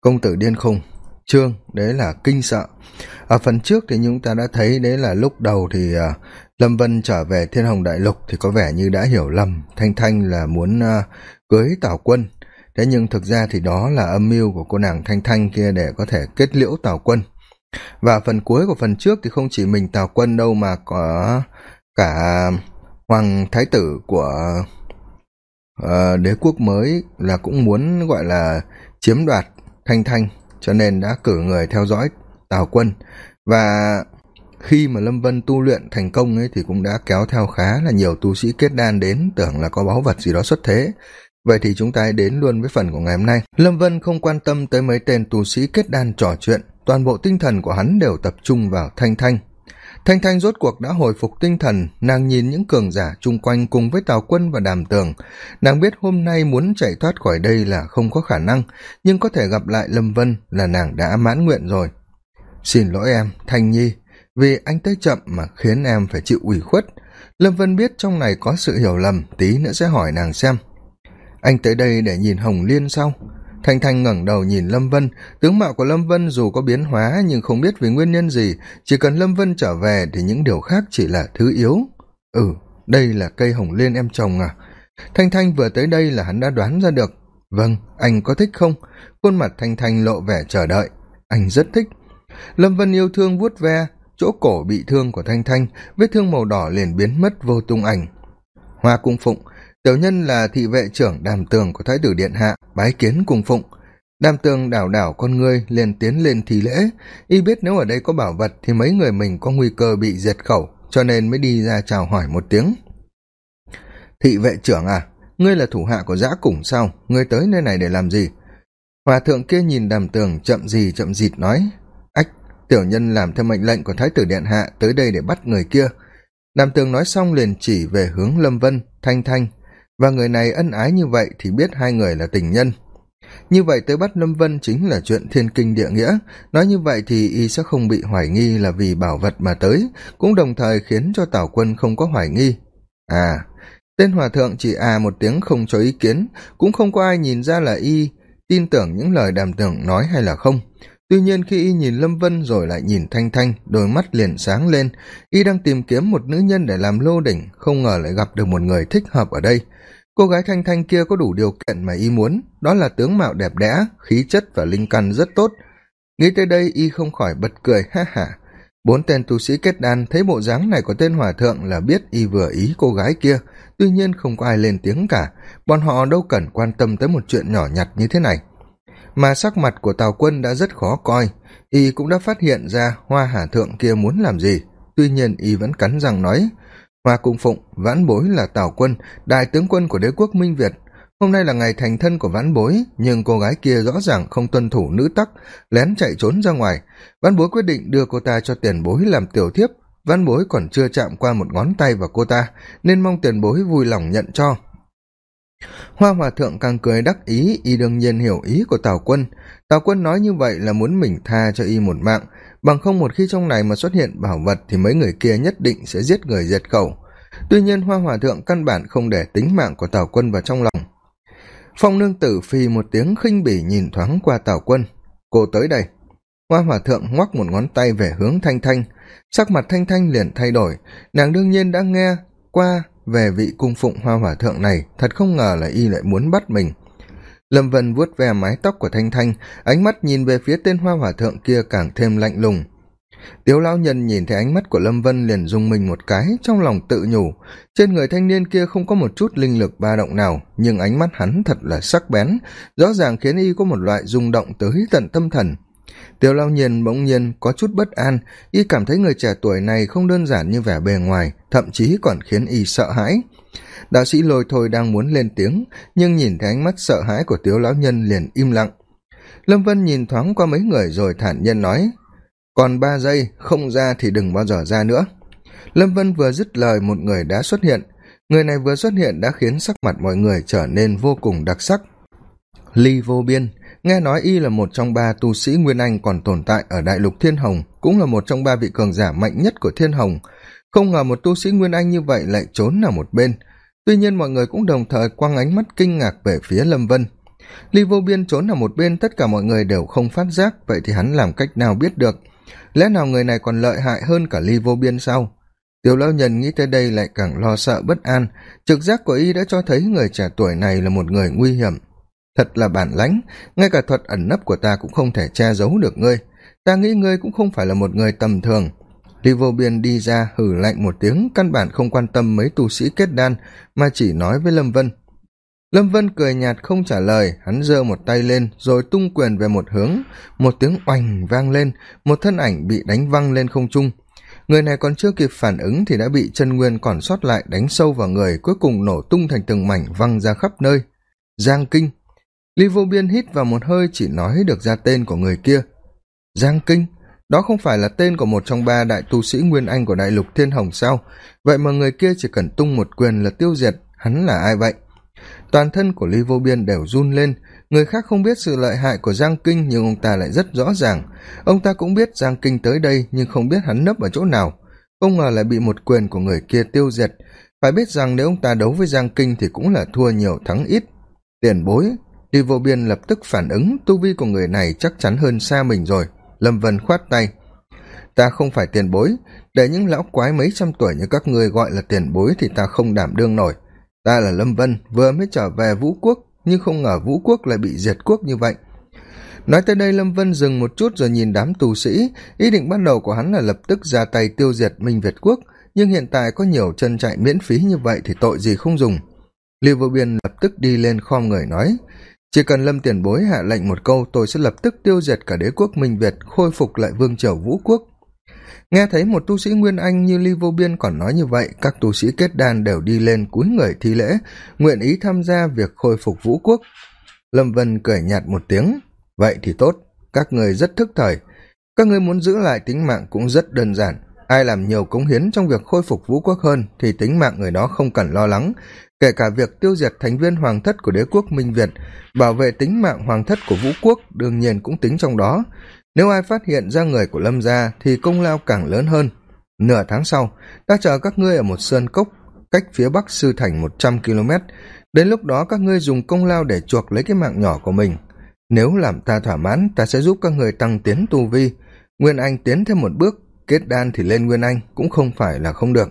công tử điên khùng chương đấy là kinh sợ. Ở phần trước thì chúng ta đã thấy đấy là lúc đầu thì uh, lâm vân trở về thiên hồng đại lục thì có vẻ như đã hiểu lầm. Thanh thanh là muốn uh, cưới tào quân. Thế nhưng thực ra thì đó là âm mưu của cô nàng thanh thanh kia để có thể kết liễu tào quân. Và phần cuối của phần trước thì không chỉ mình tào quân đâu mà có cả hoàng thái tử của uh, đế quốc mới là cũng muốn gọi là chiếm đoạt thanh thanh, cho nên đã cử người theo dõi tào quân. Và khi mà lâm vân tu luyện thành công ấy, thì cũng đã kéo theo khá là nhiều tu sĩ kết đan đến, tưởng là có báu vật gì đó xuất thế. Vậy thì chúng ta hãy đến luôn với phần của ngày hôm nay. Lâm vân không quan tâm tới mấy tên tu sĩ kết đan trò chuyện, toàn bộ tinh thần của hắn đều tập trung vào thanh thanh thanh thanh rốt cuộc đã hồi phục tinh thần, nàng nhìn những cường giả chung quanh cùng với tào quân và đàm tường. Nàng biết hôm nay muốn chạy thoát khỏi đây là không có khả năng, nhưng có thể gặp lại lâm vân là nàng đã mãn nguyện rồi. Xin lỗi em, thanh nhi, vì anh tới chậm mà khiến em phải chịu ủy khuất. Lâm vân biết trong này có sự hiểu lầm, tí nữa sẽ hỏi nàng xem. Anh tới đây để nhìn hồng liên sau thanh thanh ngẩng đầu nhìn lâm vân. Tướng mạo của lâm vân dù có biến hóa nhưng không biết vì nguyên nhân gì. Chỉ cần lâm vân trở về thì những điều khác chỉ là thứ yếu. Ừ đây là cây hồng liên em trồng à? Thanh thanh vừa tới đây là hắn đã đoán ra được. Vâng anh có thích không? Khuôn mặt thanh thanh lộ vẻ chờ đợi. Anh rất thích. Lâm vân yêu thương vuốt ve, chỗ cổ bị thương của thanh thanh, vết thương màu đỏ liền biến mất vô tung ảnh. Hoa cung phụng tiểu nhân là thị vệ trưởng đàm tường của thái tử điện hạ, bái kiến cung phụng. Đàm tường đảo đảo con ngươi, liền tiến lên thi lễ. Y biết nếu ở đây có bảo vật thì mấy người mình có nguy cơ bị diệt khẩu, cho nên mới đi ra chào hỏi một tiếng. Thị vệ trưởng à ngươi là thủ hạ của giã củng sao? Ngươi tới nơi này để làm gì? Hòa thượng kia nhìn đàm tường chậm gì chậm dịt nói, ách, tiểu nhân làm theo mệnh lệnh của thái tử điện hạ tới đây để bắt người kia. Đàm tường nói xong liền chỉ về hướng lâm vân, thanh thanh và người này ân ái như vậy thì biết hai người là tình nhân. Như vậy tới bắt lâm vân chính là chuyện thiên kinh địa nghĩa. Nói như vậy thì y sẽ không bị hoài nghi là vì bảo vật mà tới, cũng đồng thời khiến cho tào quân không có hoài nghi. À tên hòa thượng chỉ à một tiếng không cho ý kiến, cũng không có ai nhìn ra là y tin tưởng những lời đàm tưởng nói hay là không tuy nhiên khi y nhìn lâm vân rồi lại nhìn thanh thanh, đôi mắt liền sáng lên. Y đang tìm kiếm một nữ nhân để làm lô đỉnh, không ngờ lại gặp được một người thích hợp ở đây. Cô gái thanh thanh kia có đủ điều kiện mà y muốn, đó là tướng mạo đẹp đẽ, khí chất và linh căn rất tốt. Nghĩ tới đây y không khỏi bật cười, ha hả bốn tên tu sĩ kết đan thấy bộ dáng này của tên hòa thượng là biết y vừa ý cô gái kia, tuy nhiên không có ai lên tiếng cả. Bọn họ đâu cần quan tâm tới một chuyện nhỏ nhặt như thế này mà sắc mặt của tào quân đã rất khó coi. Y cũng đã phát hiện ra hoa hà thượng kia muốn làm gì. Tuy nhiên y vẫn cắn răng nói, hoa cung phụng, vãn bối là tào quân, đại tướng quân của đế quốc minh việt. Hôm nay là ngày thành thân của vãn bối, nhưng cô gái kia rõ ràng không tuân thủ nữ tắc, lén chạy trốn ra ngoài. Vãn bối quyết định đưa cô ta cho tiền bối làm tiểu thiếp. Vãn bối còn chưa chạm qua một ngón tay vào cô ta, nên mong tiền bối vui lòng nhận cho hoa hòa thượng càng cười đắc ý, y đương nhiên hiểu ý của tào quân. Tào quân nói như vậy là muốn mình tha cho y một mạng. Bằng không một khi trong này mà xuất hiện bảo vật thì mấy người kia nhất định sẽ giết người diệt khẩu. Tuy nhiên hoa hòa thượng căn bản không để tính mạng của tào quân vào trong lòng. Phong nương tử phì một tiếng khinh bỉ nhìn thoáng qua tào quân. Cô tới đây. Hoa hòa thượng ngoắc một ngón tay về hướng thanh thanh. Sắc mặt thanh thanh liền thay đổi. Nàng đương nhiên đã nghe qua về vị cung phụng hoa hỏa thượng này, thật không ngờ là y lại muốn bắt mình. Lâm vân vuốt ve mái tóc của thanh thanh, ánh mắt nhìn về phía tên hoa hỏa thượng kia càng thêm lạnh lùng. Tiếu lão nhân nhìn thấy ánh mắt của lâm vân liền rung mình một cái, trong lòng tự nhủ, trên người thanh niên kia không có một chút linh lực ba động nào, nhưng ánh mắt hắn thật là sắc bén, rõ ràng khiến y có một loại rung động tới tận tâm thần tiểu lao nhiên bỗng nhiên có chút bất an, y cảm thấy người trẻ tuổi này không đơn giản như vẻ bề ngoài, thậm chí còn khiến y sợ hãi. Đạo sĩ lôi thôi đang muốn lên tiếng, nhưng nhìn thấy ánh mắt sợ hãi của tiếu lão nhân liền im lặng. Lâm vân nhìn thoáng qua mấy người rồi thản nhiên nói, còn ba giây, không ra thì đừng bao giờ ra nữa. Lâm vân vừa dứt lời, một người đã xuất hiện. Người này vừa xuất hiện đã khiến sắc mặt mọi người trở nên vô cùng đặc sắc. Ly vô biên nghe nói y là một trong ba tu sĩ nguyên anh còn tồn tại ở đại lục thiên hồng, cũng là một trong ba vị cường giả mạnh nhất của thiên hồng. Không ngờ một tu sĩ nguyên anh như vậy lại trốn ở một bên. Tuy nhiên mọi người cũng đồng thời quăng ánh mắt kinh ngạc về phía lâm vân. Ly vô biên trốn ở một bên, tất cả mọi người đều không phát giác, vậy thì hắn làm cách nào biết được? Lẽ nào người này còn lợi hại hơn cả ly vô biên sao? Tiểu lão nhân nghĩ tới đây lại càng lo sợ bất an. Trực giác của y đã cho thấy người trẻ tuổi này là một người nguy hiểm thật là bản lãnh. Ngay cả thuật ẩn nấp của ta cũng không thể che giấu được ngươi. Ta nghĩ ngươi cũng không phải là một người tầm thường. Ly vô biên đi ra hử lạnh một tiếng, căn bản không quan tâm mấy tu sĩ kết đan, mà chỉ nói với lâm vân. Lâm vân cười nhạt không trả lời, hắn giơ một tay lên, rồi tung quyền về một hướng. Một tiếng oành vang lên, một thân ảnh bị đánh văng lên không trung. Người này còn chưa kịp phản ứng thì đã bị chân nguyên còn sót lại đánh sâu vào người, cuối cùng nổ tung thành từng mảnh văng ra khắp nơi. Giang kinh Li vô biên hít vào một hơi chỉ nói được ra tên của người kia. Giang kinh, đó không phải là tên của một trong ba đại tu sĩ nguyên anh của đại lục thiên hồng sao? Vậy mà người kia chỉ cần tung một quyền là tiêu diệt, hắn là ai vậy? Toàn thân của ly vô biên đều run lên, người khác không biết sự lợi hại của giang kinh nhưng ông ta lại rất rõ ràng. Ông ta cũng biết giang kinh tới đây nhưng không biết hắn nấp ở chỗ nào. Không ngờ lại bị một quyền của người kia tiêu diệt. Phải biết rằng nếu ông ta đấu với giang kinh thì cũng là thua nhiều thắng ít. Tiền bối đi vô biên lập tức phản ứng, tu vi của người này chắc chắn hơn xa mình rồi. Lâm vân khoát tay. Ta không phải tiền bối, để những lão quái mấy trăm tuổi như các ngươi gọi là tiền bối thì ta không đảm đương nổi. Ta là lâm vân, vừa mới trở về vũ quốc, nhưng không ngờ vũ quốc lại bị diệt quốc như vậy. Nói tới đây lâm vân dừng một chút rồi nhìn đám tù sĩ. Ý định ban đầu của hắn là lập tức ra tay tiêu diệt minh việt quốc, nhưng hiện tại có nhiều chân chạy miễn phí như vậy thì tội gì không dùng. Lưu vô biên lập tức đi lên khom người nói chỉ cần lâm tiền bối hạ lệnh một câu, tôi sẽ lập tức tiêu diệt cả đế quốc minh việt, khôi phục lại vương triều vũ quốc. Nghe thấy một tu sĩ nguyên anh như ly vô biên còn nói như vậy, các tu sĩ kết đan đều đi lên cúi người thi lễ, nguyện ý tham gia việc khôi phục vũ quốc. Lâm vân cười nhạt một tiếng, vậy thì tốt, các người rất thức thời. Các người muốn giữ lại tính mạng cũng rất đơn giản ai làm nhiều cống hiến trong việc khôi phục vũ quốc hơn thì tính mạng người đó không cần lo lắng, kể cả việc tiêu diệt thành viên hoàng thất của đế quốc minh việt, bảo vệ tính mạng hoàng thất của vũ quốc đương nhiên cũng tính trong đó. Nếu ai phát hiện ra người của lâm gia thì công lao càng lớn hơn. Nửa tháng sau, ta chờ các ngươi ở một sơn cốc cách phía bắc sư thành một trăm km đến lúc đó các ngươi dùng công lao để chuộc lấy cái mạng nhỏ của mình. Nếu làm ta thỏa mãn, ta sẽ giúp các người tăng tiến tu vi. Nguyên anh tiến thêm một bước kết đan thì lên nguyên anh cũng không phải là không được.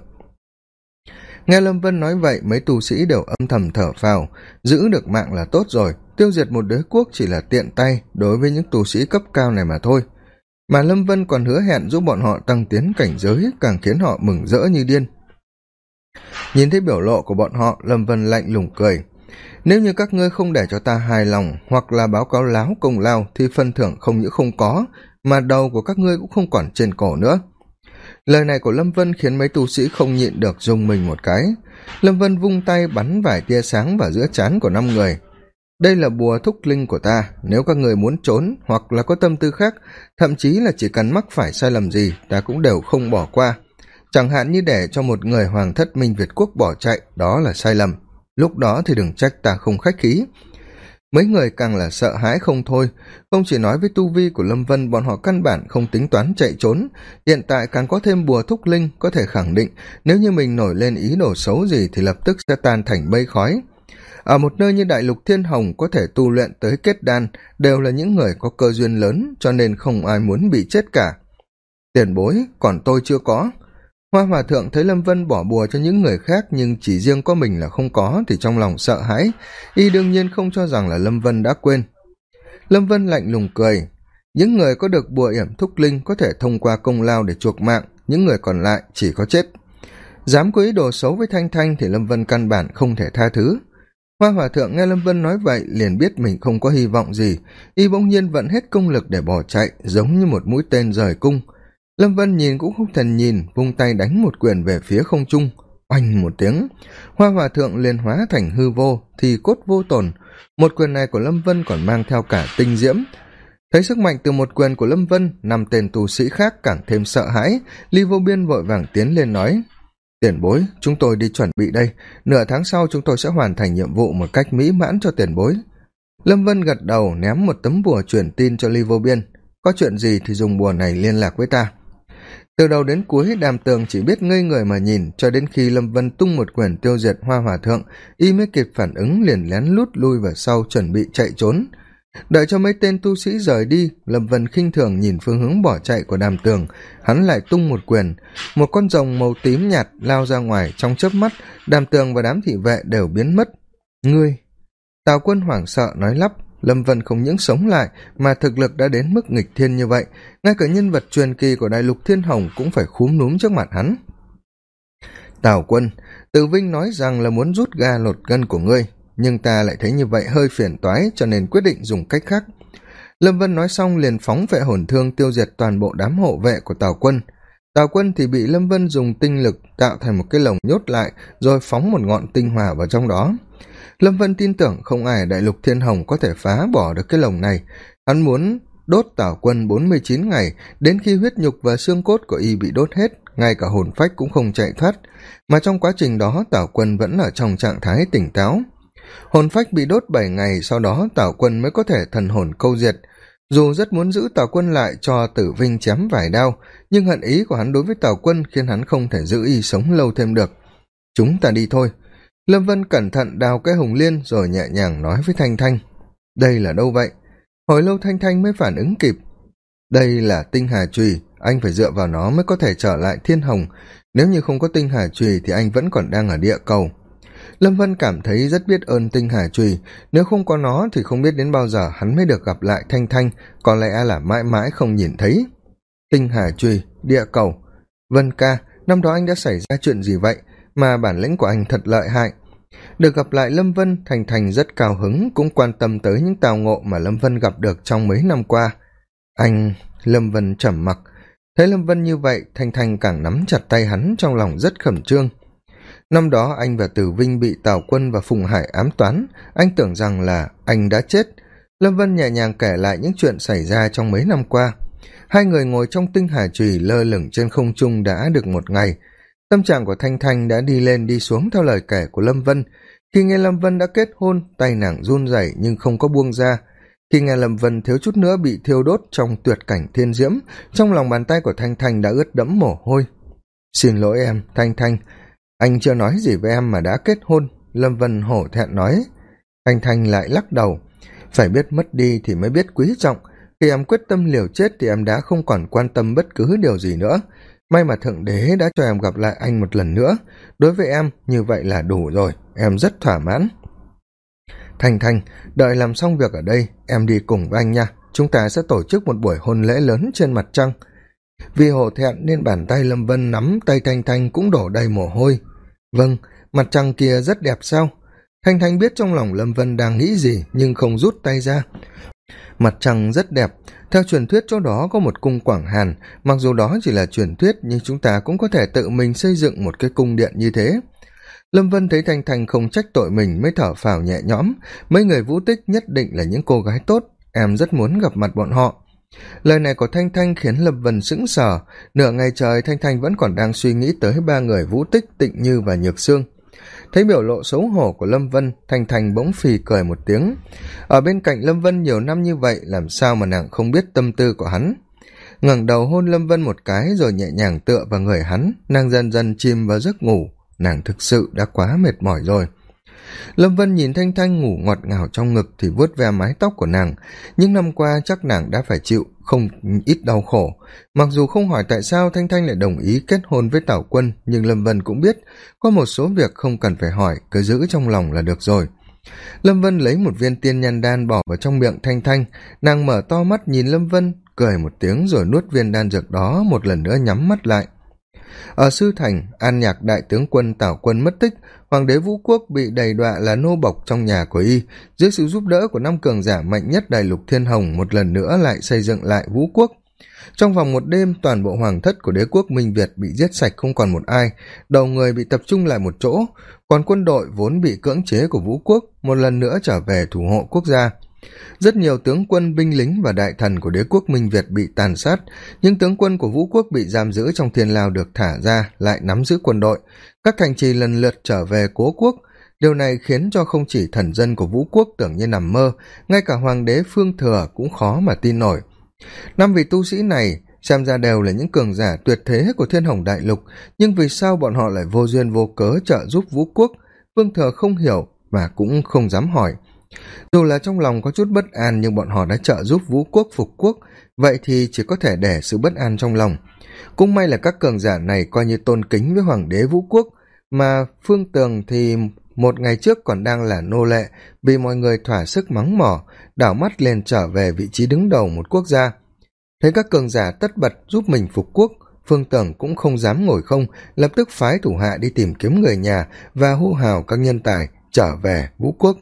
Nghe lâm vân nói vậy, mấy tu sĩ đều âm thầm thở phào, giữ được mạng là tốt rồi, tiêu diệt một đế quốc chỉ là tiện tay đối với những tu sĩ cấp cao này mà thôi. Mà lâm vân còn hứa hẹn giúp bọn họ tăng tiến cảnh giới, càng khiến họ mừng rỡ như điên. Nhìn thấy biểu lộ của bọn họ, lâm vân lạnh lùng cười. Nếu như các ngươi không để cho ta hài lòng hoặc là báo cáo láo công lao thì phân thưởng không những không có mà đầu của các ngươi cũng không còn trên cổ nữa. Lời này của lâm vân khiến mấy tu sĩ không nhịn được dùng mình một cái. Lâm vân vung tay bắn vài tia sáng vào giữa trán của năm người. Đây là bùa thúc linh của ta, nếu các người muốn trốn hoặc là có tâm tư khác, thậm chí là chỉ cần mắc phải sai lầm gì, ta cũng đều không bỏ qua. Chẳng hạn như để cho một người hoàng thất minh việt quốc bỏ chạy, đó là sai lầm. Lúc đó thì đừng trách ta không khách khí mấy người càng là sợ hãi không thôi. Không chỉ nói với tu vi của lâm vân, bọn họ căn bản không tính toán chạy trốn. Hiện tại càng có thêm bùa thúc linh, có thể khẳng định nếu như mình nổi lên ý đồ xấu gì thì lập tức sẽ tan thành mây khói. Ở một nơi như đại lục thiên hồng có thể tu luyện tới kết đan đều là những người có cơ duyên lớn, cho nên không ai muốn bị chết cả. Tiền bối, còn tôi chưa có hoa hòa thượng thấy lâm vân bỏ bùa cho những người khác nhưng chỉ riêng có mình là không có thì trong lòng sợ hãi. Y đương nhiên không cho rằng là lâm vân đã quên. Lâm vân lạnh lùng cười. Những người có được bùa yểm thúc linh có thể thông qua công lao để chuộc mạng, những người còn lại chỉ có chết. Dám có ý đồ xấu với thanh thanh thì lâm vân căn bản không thể tha thứ. Hoa hòa thượng nghe lâm vân nói vậy liền biết mình không có hy vọng gì. Y bỗng nhiên vận hết công lực để bỏ chạy, giống như một mũi tên rời cung lâm vân nhìn cũng không thần nhìn, vung tay đánh một quyền về phía không trung. Oanh một tiếng, hoa hòa thượng liền hóa thành hư vô thì cốt vô tồn. Một quyền này của lâm vân còn mang theo cả tinh diễm. Thấy sức mạnh từ một quyền của lâm vân, năm tên tù sĩ khác càng thêm sợ hãi. Ly vô biên vội vàng tiến lên nói, tiền bối, chúng tôi đi chuẩn bị đây. Nửa tháng sau chúng tôi sẽ hoàn thành nhiệm vụ một cách mỹ mãn cho tiền bối. Lâm vân gật đầu ném một tấm bùa truyền tin cho ly vô biên. Có chuyện gì thì dùng bùa này liên lạc với ta từ đầu đến cuối, đàm tường chỉ biết ngây người mà nhìn, cho đến khi lâm vân tung một quyển tiêu diệt hoa hòa thượng, y mới kịp phản ứng, liền lén lút lui vào sau chuẩn bị chạy trốn. Đợi cho mấy tên tu sĩ rời đi, lâm vân khinh thường nhìn phương hướng bỏ chạy của đàm tường. Hắn lại tung một quyền. Một con rồng màu tím nhạt lao ra ngoài, trong chớp mắt, đàm tường và đám thị vệ đều biến mất. Ngươi, tào quân hoảng sợ nói lắp lâm vân không những sống lại, mà thực lực đã đến mức nghịch thiên như vậy, ngay cả nhân vật truyền kỳ của đại lục thiên hồng cũng phải khúm núm trước mặt hắn. Tào quân, từ vinh nói rằng là muốn rút ga lột gân của ngươi, nhưng ta lại thấy như vậy hơi phiền toái cho nên quyết định dùng cách khác. Lâm vân nói xong liền phóng vệ hồn thương tiêu diệt toàn bộ đám hộ vệ của tào quân. Tào quân thì bị lâm vân dùng tinh lực tạo thành một cái lồng nhốt lại, rồi phóng một ngọn tinh hỏa vào trong đó lâm vân tin tưởng không ai đại lục thiên hồng có thể phá bỏ được cái lồng này. Hắn muốn đốt tảo quân bốn mươi chín ngày, đến khi huyết nhục và xương cốt của y bị đốt hết, ngay cả hồn phách cũng không chạy thoát. Mà trong quá trình đó, tảo quân vẫn ở trong trạng thái tỉnh táo. Hồn phách bị đốt bảy ngày, sau đó tảo quân mới có thể thần hồn câu diệt. Dù rất muốn giữ tào quân lại cho tử vinh chém vài đao, nhưng hận ý của hắn đối với tào quân khiến hắn không thể giữ y sống lâu thêm được. Chúng ta đi thôi lâm vân cẩn thận đào cái hồng liên rồi nhẹ nhàng nói với thanh thanh. Đây là đâu vậy? Hồi lâu thanh thanh mới phản ứng kịp. Đây là tinh hà trùy anh phải dựa vào nó mới có thể trở lại thiên hồng. Nếu như không có tinh hà trùy thì anh vẫn còn đang ở địa cầu. Lâm vân cảm thấy rất biết ơn tinh hà trùy nếu không có nó thì không biết đến bao giờ hắn mới được gặp lại thanh thanh. Có lẽ là mãi mãi không nhìn thấy. Tinh hà trùy địa cầu. Vân ca, năm đó anh đã xảy ra chuyện gì vậy? Mà bản lĩnh của anh thật lợi hại. Được gặp lại lâm vân, thành thành rất cao hứng, cũng quan tâm tới những tào ngộ mà lâm vân gặp được trong mấy năm qua. Anh, lâm vân trầm mặc. Thấy lâm vân như vậy, thành thành càng nắm chặt tay hắn trong lòng rất khẩn trương. Năm đó anh và tử vinh bị tào quân và phùng hải ám toán, anh tưởng rằng là anh đã chết. Lâm vân nhẹ nhàng kể lại những chuyện xảy ra trong mấy năm qua. Hai người ngồi trong tinh hà trùy lơ lửng trên không trung đã được một ngày tâm trạng của thanh thanh đã đi lên đi xuống theo lời kể của lâm vân. Khi nghe lâm vân đã kết hôn, tay nàng run rẩy nhưng không có buông ra. Khi nghe lâm vân thiếu chút nữa bị thiêu đốt trong tuyệt cảnh thiên diễm, trong lòng bàn tay của thanh thanh đã ướt đẫm mồ hôi. Xin lỗi em, thanh thanh. Anh chưa nói gì với em mà đã kết hôn. Lâm vân hổ thẹn nói. Thanh thanh lại lắc đầu. Phải biết mất đi thì mới biết quý trọng. Khi em quyết tâm liều chết thì em đã không còn quan tâm bất cứ điều gì nữa may mà thượng đế đã cho em gặp lại anh một lần nữa. Đối với em, như vậy là đủ rồi. Em rất thỏa mãn. Thành thành, đợi làm xong việc ở đây, em đi cùng với anh nha. Chúng ta sẽ tổ chức một buổi hôn lễ lớn trên mặt trăng. Vì hổ thẹn nên bàn tay lâm vân nắm tay thanh thanh cũng đổ đầy mồ hôi. Vâng mặt trăng kia rất đẹp sao? Thanh thanh biết trong lòng lâm vân đang nghĩ gì, nhưng không rút tay ra mặt trăng rất đẹp. Theo truyền thuyết, chỗ đó có một cung quảng hàn. Mặc dù đó chỉ là truyền thuyết, nhưng chúng ta cũng có thể tự mình xây dựng một cái cung điện như thế. Lâm vân thấy thanh thanh không trách tội mình mới thở phào nhẹ nhõm. Mấy người vũ tích nhất định là những cô gái tốt. Em rất muốn gặp mặt bọn họ. Lời này của thanh thanh khiến lâm vân sững sờ. Nửa ngày trời, thanh thanh vẫn còn đang suy nghĩ tới ba người vũ tích, tịnh như và nhược sương thấy biểu lộ xấu hổ của lâm vân, thanh thanh bỗng phì cười một tiếng. Ở bên cạnh lâm vân nhiều năm như vậy, làm sao mà nàng không biết tâm tư của hắn? Ngẩng đầu hôn lâm vân một cái rồi nhẹ nhàng tựa vào người hắn. Nàng dần dần chìm vào giấc ngủ. Nàng thực sự đã quá mệt mỏi rồi. Lâm vân nhìn thanh thanh ngủ ngọt ngào trong ngực thì vuốt ve mái tóc của nàng. Những năm qua chắc nàng đã phải chịu không ít đau khổ. Mặc dù không hỏi tại sao thanh thanh lại đồng ý kết hôn với tảo quân, nhưng lâm vân cũng biết có một số việc không cần phải hỏi, cứ giữ trong lòng là được rồi. Lâm vân lấy một viên tiên nhan đan bỏ vào trong miệng thanh thanh. Nàng mở to mắt nhìn lâm vân, cười một tiếng rồi nuốt viên đan dược đó một lần nữa nhắm mắt lại ở sư thành, an nhạc đại tướng quân tảo quân mất tích, hoàng đế vũ quốc bị đầy đọa là nô bộc trong nhà của y. Dưới sự giúp đỡ của năm cường giả mạnh nhất đại lục thiên hồng, một lần nữa lại xây dựng lại vũ quốc. Trong vòng một đêm, toàn bộ hoàng thất của đế quốc minh việt bị giết sạch không còn một ai. Đầu người bị tập trung lại một chỗ, còn quân đội vốn bị cưỡng chế của vũ quốc, một lần nữa trở về thủ hộ quốc gia rất nhiều tướng quân, binh lính và đại thần của đế quốc minh việt bị tàn sát. Những tướng quân của vũ quốc bị giam giữ trong thiên lao được thả ra, lại nắm giữ quân đội. Các thành trì lần lượt trở về cố quốc. Điều này khiến cho không chỉ thần dân của vũ quốc tưởng như nằm mơ, ngay cả hoàng đế phương thừa cũng khó mà tin nổi. Năm vị tu sĩ này xem ra đều là những cường giả tuyệt thế của thiên hồng đại lục, nhưng vì sao bọn họ lại vô duyên vô cớ trợ giúp vũ quốc? Phương thừa không hiểu và cũng không dám hỏi dù là trong lòng có chút bất an, nhưng bọn họ đã trợ giúp vũ quốc phục quốc, vậy thì chỉ có thể để sự bất an trong lòng. Cũng may là các cường giả này coi như tôn kính với hoàng đế vũ quốc, mà phương tường thì một ngày trước còn đang là nô lệ, bị mọi người thỏa sức mắng mỏ, đảo mắt lên trở về vị trí đứng đầu một quốc gia. Thấy các cường giả tất bật giúp mình phục quốc, phương tường cũng không dám ngồi không, lập tức phái thủ hạ đi tìm kiếm người nhà và hô hào các nhân tài trở về vũ quốc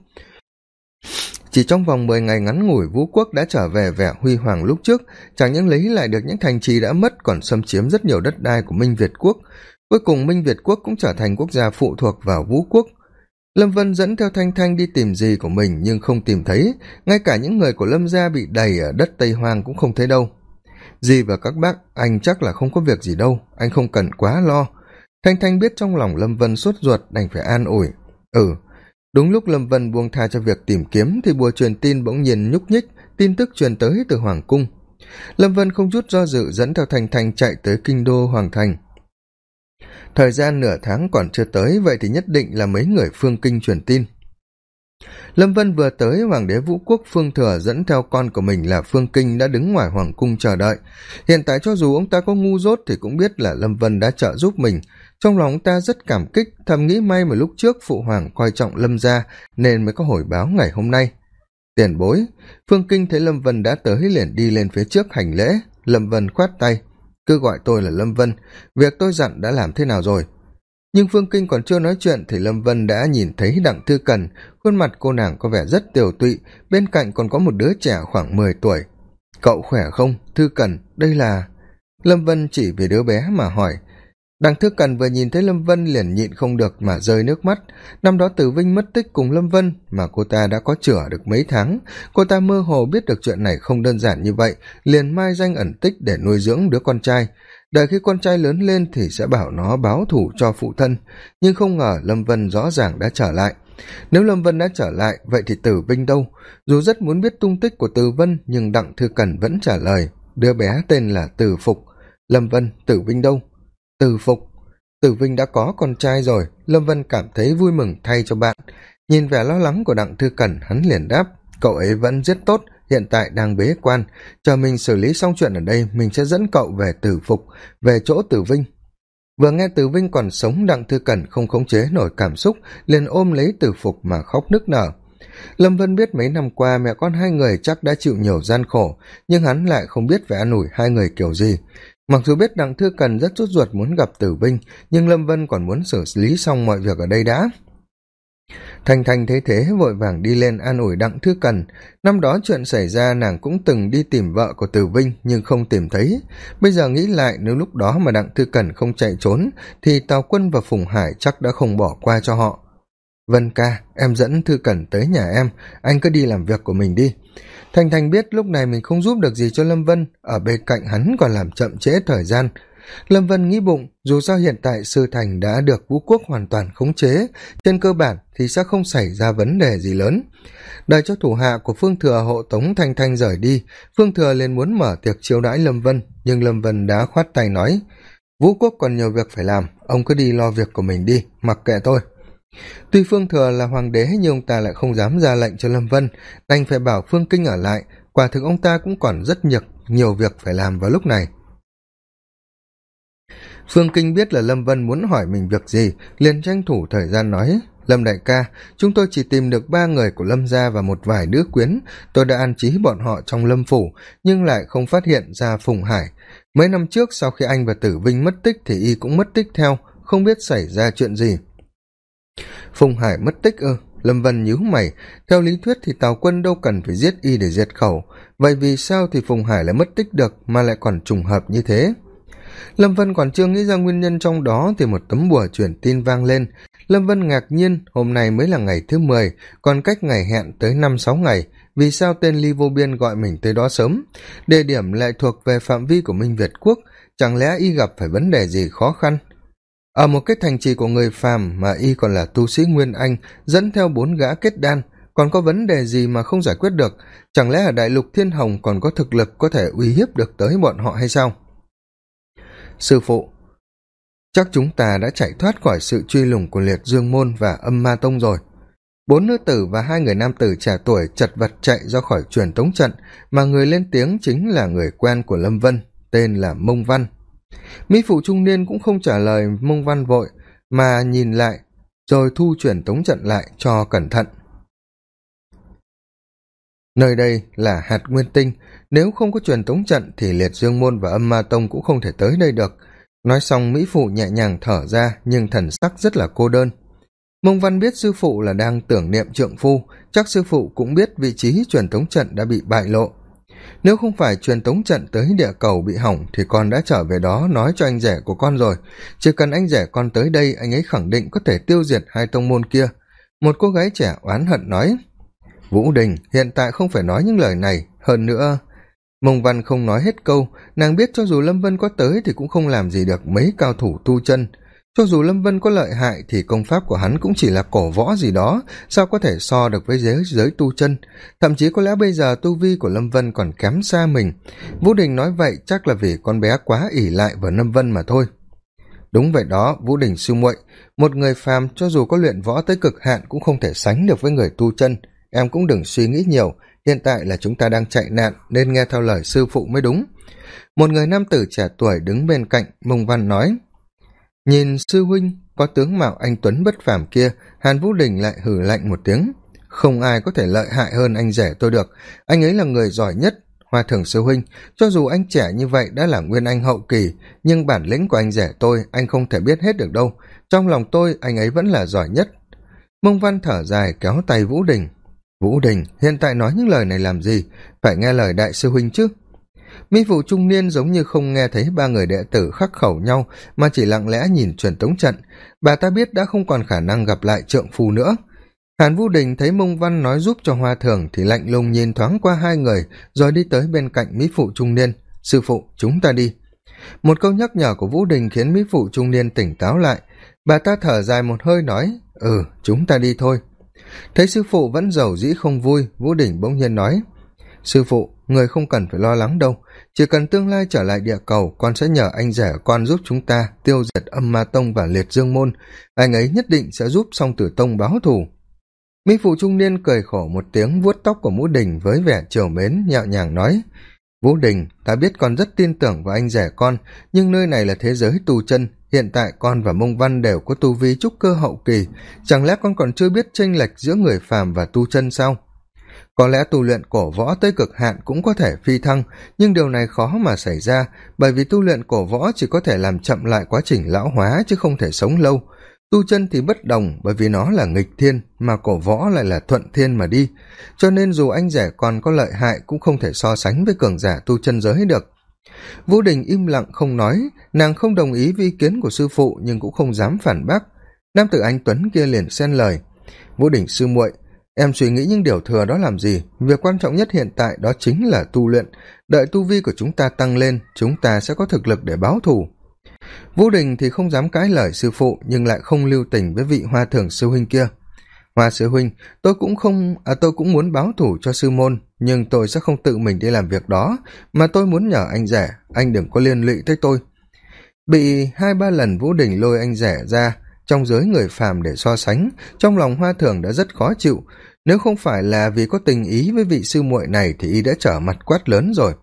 chỉ trong vòng mười ngày ngắn ngủi, vũ quốc đã trở về vẻ huy hoàng lúc trước. Chẳng những lấy lại được những thành trì đã mất, còn xâm chiếm rất nhiều đất đai của minh việt quốc. Cuối cùng, minh việt quốc cũng trở thành quốc gia phụ thuộc vào vũ quốc. Lâm vân dẫn theo thanh thanh đi tìm gì của mình, nhưng không tìm thấy. Ngay cả những người của lâm gia bị đầy ở đất tây hoang cũng không thấy đâu. Dì và các bác, anh chắc là không có việc gì đâu. Anh không cần quá lo. Thanh thanh biết trong lòng lâm vân sốt ruột, đành phải an ủi. Ừ đúng lúc lâm vân buông tha cho việc tìm kiếm thì bùa truyền tin bỗng nhiên nhúc nhích, tin tức truyền tới từ hoàng cung. Lâm vân không chút do dự dẫn theo Thành Thành chạy tới kinh đô hoàng thành. Thời gian nửa tháng còn chưa tới, vậy thì nhất định là mấy người phương kinh truyền tin. Lâm vân vừa tới, hoàng đế vũ quốc phương thừa dẫn theo con của mình là phương kinh đã đứng ngoài hoàng cung chờ đợi. Hiện tại cho dù ông ta có ngu dốt thì cũng biết là lâm vân đã trợ giúp mình trong lòng ta rất cảm kích, thầm nghĩ may mà lúc trước phụ hoàng coi trọng lâm gia, nên mới có hồi báo ngày hôm nay. Tiền bối, phương kinh thấy lâm vân đã tới liền đi lên phía trước hành lễ. Lâm vân khoát tay. Cứ gọi tôi là lâm vân, việc tôi dặn đã làm thế nào rồi? Nhưng phương kinh còn chưa nói chuyện thì lâm vân đã nhìn thấy đặng thư cần. Khuôn mặt cô nàng có vẻ rất tiều tụy, bên cạnh còn có một đứa trẻ khoảng mười tuổi. Cậu khỏe không, thư cần? Đây là lâm vân chỉ về đứa bé mà hỏi đặng thư cần vừa nhìn thấy lâm vân liền nhịn không được mà rơi nước mắt. Năm đó tử vinh mất tích cùng lâm vân mà cô ta đã có chửa được mấy tháng. Cô ta mơ hồ biết được chuyện này không đơn giản như vậy, liền mai danh ẩn tích để nuôi dưỡng đứa con trai. Đợi khi con trai lớn lên thì sẽ bảo nó báo thủ cho phụ thân, nhưng không ngờ lâm vân rõ ràng đã trở lại. Nếu lâm vân đã trở lại, vậy thì tử vinh đâu? Dù rất muốn biết tung tích của tử vân, nhưng đặng thư cần vẫn trả lời, đứa bé tên là tử phục. Lâm vân, tử vinh đâu? Từ phục. Tử vinh đã có con trai rồi lâm vân cảm thấy vui mừng thay cho bạn. Nhìn vẻ lo lắng của đặng thư Cẩn, hắn liền đáp cậu ấy vẫn rất tốt hiện tại đang bế quan. Chờ mình xử lý xong chuyện ở đây mình sẽ dẫn cậu về tử phục về chỗ tử vinh. Vừa nghe tử vinh còn sống đặng thư cẩn không khống chế nổi cảm xúc liền ôm lấy tử phục mà khóc nức nở. Lâm vân biết mấy năm qua mẹ con hai người chắc đã chịu nhiều gian khổ nhưng hắn lại không biết phải an ủi hai người kiểu gì mặc dù biết đặng thư cần rất rút ruột muốn gặp tử vinh, nhưng lâm vân còn muốn xử lý xong mọi việc ở đây đã. Thành thành thấy thế, vội vàng đi lên an ủi đặng thư cần. Năm đó chuyện xảy ra, nàng cũng từng đi tìm vợ của tử vinh, nhưng không tìm thấy. Bây giờ nghĩ lại, nếu lúc đó mà đặng thư cần không chạy trốn, thì tào quân và phùng hải chắc đã không bỏ qua cho họ. Vân ca, em dẫn thư cần tới nhà em. Anh cứ đi làm việc của mình đi thanh thanh biết lúc này mình không giúp được gì cho lâm vân, ở bên cạnh hắn còn làm chậm trễ thời gian. Lâm vân nghĩ bụng, dù sao hiện tại sư thành đã được vũ quốc hoàn toàn khống chế, trên cơ bản thì sẽ không xảy ra vấn đề gì lớn. Đợi cho thủ hạ của phương thừa hộ tống thanh thanh rời đi, phương thừa liền muốn mở tiệc chiêu đãi lâm vân, nhưng lâm vân đã khoát tay nói, vũ quốc còn nhiều việc phải làm, ông cứ đi lo việc của mình đi, mặc kệ tôi tuy phương thừa là hoàng đế, nhưng ông ta lại không dám ra lệnh cho lâm vân. Đành phải bảo phương kinh ở lại. Quả thực ông ta cũng còn rất nhược, nhiều việc phải làm vào lúc này. Phương kinh biết là lâm vân muốn hỏi mình việc gì, liền tranh thủ thời gian nói, lâm đại ca, chúng tôi chỉ tìm được ba người của lâm gia và một vài đứa quyến. Tôi đã an trí bọn họ trong lâm phủ, nhưng lại không phát hiện ra phùng hải. Mấy năm trước, sau khi anh và tử vinh mất tích thì y cũng mất tích theo, không biết xảy ra chuyện gì phùng hải mất tích ư? Lâm vân nhíu mày. Theo lý thuyết thì tào quân đâu cần phải giết y để diệt khẩu. Vậy vì sao thì phùng hải lại mất tích được mà lại còn trùng hợp như thế? Lâm vân còn chưa nghĩ ra nguyên nhân trong đó thì một tấm bùa truyền tin vang lên. Lâm vân ngạc nhiên, hôm nay mới là ngày thứ mười, còn cách ngày hẹn tới năm sáu ngày. Vì sao tên ly vô biên gọi mình tới đó sớm? Địa điểm lại thuộc về phạm vi của minh việt quốc. Chẳng lẽ y gặp phải vấn đề gì khó khăn? Ở một cái thành trì của người phàm mà y còn là tu sĩ nguyên anh, dẫn theo bốn gã kết đan, còn có vấn đề gì mà không giải quyết được? Chẳng lẽ ở đại lục thiên hồng còn có thực lực có thể uy hiếp được tới bọn họ hay sao? Sư phụ, chắc chúng ta đã chạy thoát khỏi sự truy lùng của liệt dương môn và âm ma tông rồi. Bốn nữ tử và hai người nam tử trẻ tuổi chật vật chạy ra khỏi truyền tống trận, mà người lên tiếng chính là người quen của lâm vân, tên là mông văn mỹ phụ trung niên cũng không trả lời mông văn vội, mà nhìn lại, rồi thu chuyển tống trận lại cho cẩn thận. Nơi đây là hạt nguyên tinh, nếu không có truyền tống trận thì liệt dương môn và âm ma tông cũng không thể tới đây được. Nói xong, mỹ phụ nhẹ nhàng thở ra, nhưng thần sắc rất là cô đơn. Mông văn biết sư phụ là đang tưởng niệm trượng phu, chắc sư phụ cũng biết vị trí truyền tống trận đã bị bại lộ nếu không phải truyền tống trận tới địa cầu bị hỏng thì con đã trở về đó nói cho anh rể của con rồi. Chỉ cần anh rể con tới đây, anh ấy khẳng định có thể tiêu diệt hai tông môn kia. Một cô gái trẻ oán hận nói, vũ đình, hiện tại không phải nói những lời này. Hơn nữa mông văn không nói hết câu. Nàng biết cho dù lâm vân có tới thì cũng không làm gì được mấy cao thủ tu chân cho dù lâm vân có lợi hại thì công pháp của hắn cũng chỉ là cổ võ gì đó, sao có thể so được với giới giới tu chân? Thậm chí có lẽ bây giờ tu vi của lâm vân còn kém xa mình. Vũ đình nói vậy chắc là vì con bé quá ỉ lại vào lâm vân mà thôi. Đúng vậy đó, vũ đình sư muội. Một người phàm cho dù có luyện võ tới cực hạn cũng không thể sánh được với người tu chân. Em cũng đừng suy nghĩ nhiều, hiện tại là chúng ta đang chạy nạn nên nghe theo lời sư phụ mới đúng. Một người nam tử trẻ tuổi đứng bên cạnh, mông văn nói nhìn sư huynh, có tướng mạo anh tuấn bất phàm kia, hàn vũ đình lại hử lạnh một tiếng. Không ai có thể lợi hại hơn anh rể tôi được. Anh ấy là người giỏi nhất, hoa thường sư huynh. Cho dù anh trẻ như vậy đã là nguyên anh hậu kỳ, nhưng bản lĩnh của anh rể tôi, anh không thể biết hết được đâu. Trong lòng tôi, anh ấy vẫn là giỏi nhất. Mông văn thở dài kéo tay vũ đình. Vũ đình, hiện tại nói những lời này làm gì? Phải nghe lời đại sư huynh chứ. Mỹ phụ trung niên giống như không nghe thấy ba người đệ tử khắc khẩu nhau, mà chỉ lặng lẽ nhìn truyền tống trận. Bà ta biết đã không còn khả năng gặp lại trượng phu nữa. Hàn vũ đình thấy mông văn nói giúp cho hoa thường thì lạnh lùng nhìn thoáng qua hai người, rồi đi tới bên cạnh mỹ phụ trung niên. Sư phụ, chúng ta đi. Một câu nhắc nhở của vũ đình khiến mỹ phụ trung niên tỉnh táo lại. Bà ta thở dài một hơi nói ừ chúng ta đi thôi. Thấy sư phụ vẫn giàu dĩ không vui, vũ đình bỗng nhiên nói, sư phụ người không cần phải lo lắng đâu. Chỉ cần tương lai trở lại địa cầu, con sẽ nhờ anh rể con giúp chúng ta tiêu diệt âm ma tông và liệt dương môn. Anh ấy nhất định sẽ giúp song tử tông báo thù. Mỹ phụ trung niên cười khổ một tiếng, vuốt tóc của mũ đình với vẻ trều mến, nhạo nhàng nói, vũ đình, ta biết con rất tin tưởng vào anh rể con, nhưng nơi này là thế giới tu chân. Hiện tại con và mông văn đều có tu vi trúc cơ hậu kỳ. Chẳng lẽ con còn chưa biết chênh lệch giữa người phàm và tu chân sao? Có lẽ tu luyện cổ võ tới cực hạn cũng có thể phi thăng, nhưng điều này khó mà xảy ra, bởi vì tu luyện cổ võ chỉ có thể làm chậm lại quá trình lão hóa chứ không thể sống lâu. Tu chân thì bất đồng, bởi vì nó là nghịch thiên, mà cổ võ lại là thuận thiên mà đi. Cho nên dù anh rẻ còn có lợi hại cũng không thể so sánh với cường giả tu chân giới được. Vũ đình im lặng không nói, nàng không đồng ý với ý kiến của sư phụ nhưng cũng không dám phản bác. Nam tử anh tuấn kia liền xen lời. Vũ đình sư muội em suy nghĩ những điều thừa đó làm gì? Việc quan trọng nhất hiện tại đó chính là tu luyện. Đợi tu vi của chúng ta tăng lên, chúng ta sẽ có thực lực để báo thù. Vũ đình thì không dám cãi lời sư phụ, nhưng lại không lưu tình với vị hoa thường sư huynh kia. Hoa sư huynh, tôi cũng không à tôi cũng muốn báo thù cho sư môn, nhưng tôi sẽ không tự mình đi làm việc đó, mà tôi muốn nhờ anh rẻ anh đừng có liên lụy tới tôi. Bị hai ba lần vũ đình lôi anh rẻ ra trong giới người phàm để so sánh, trong lòng hoa thường đã rất khó chịu. Nếu không phải là vì có tình ý với vị sư muội này thì y đã trở mặt quát lớn rồi.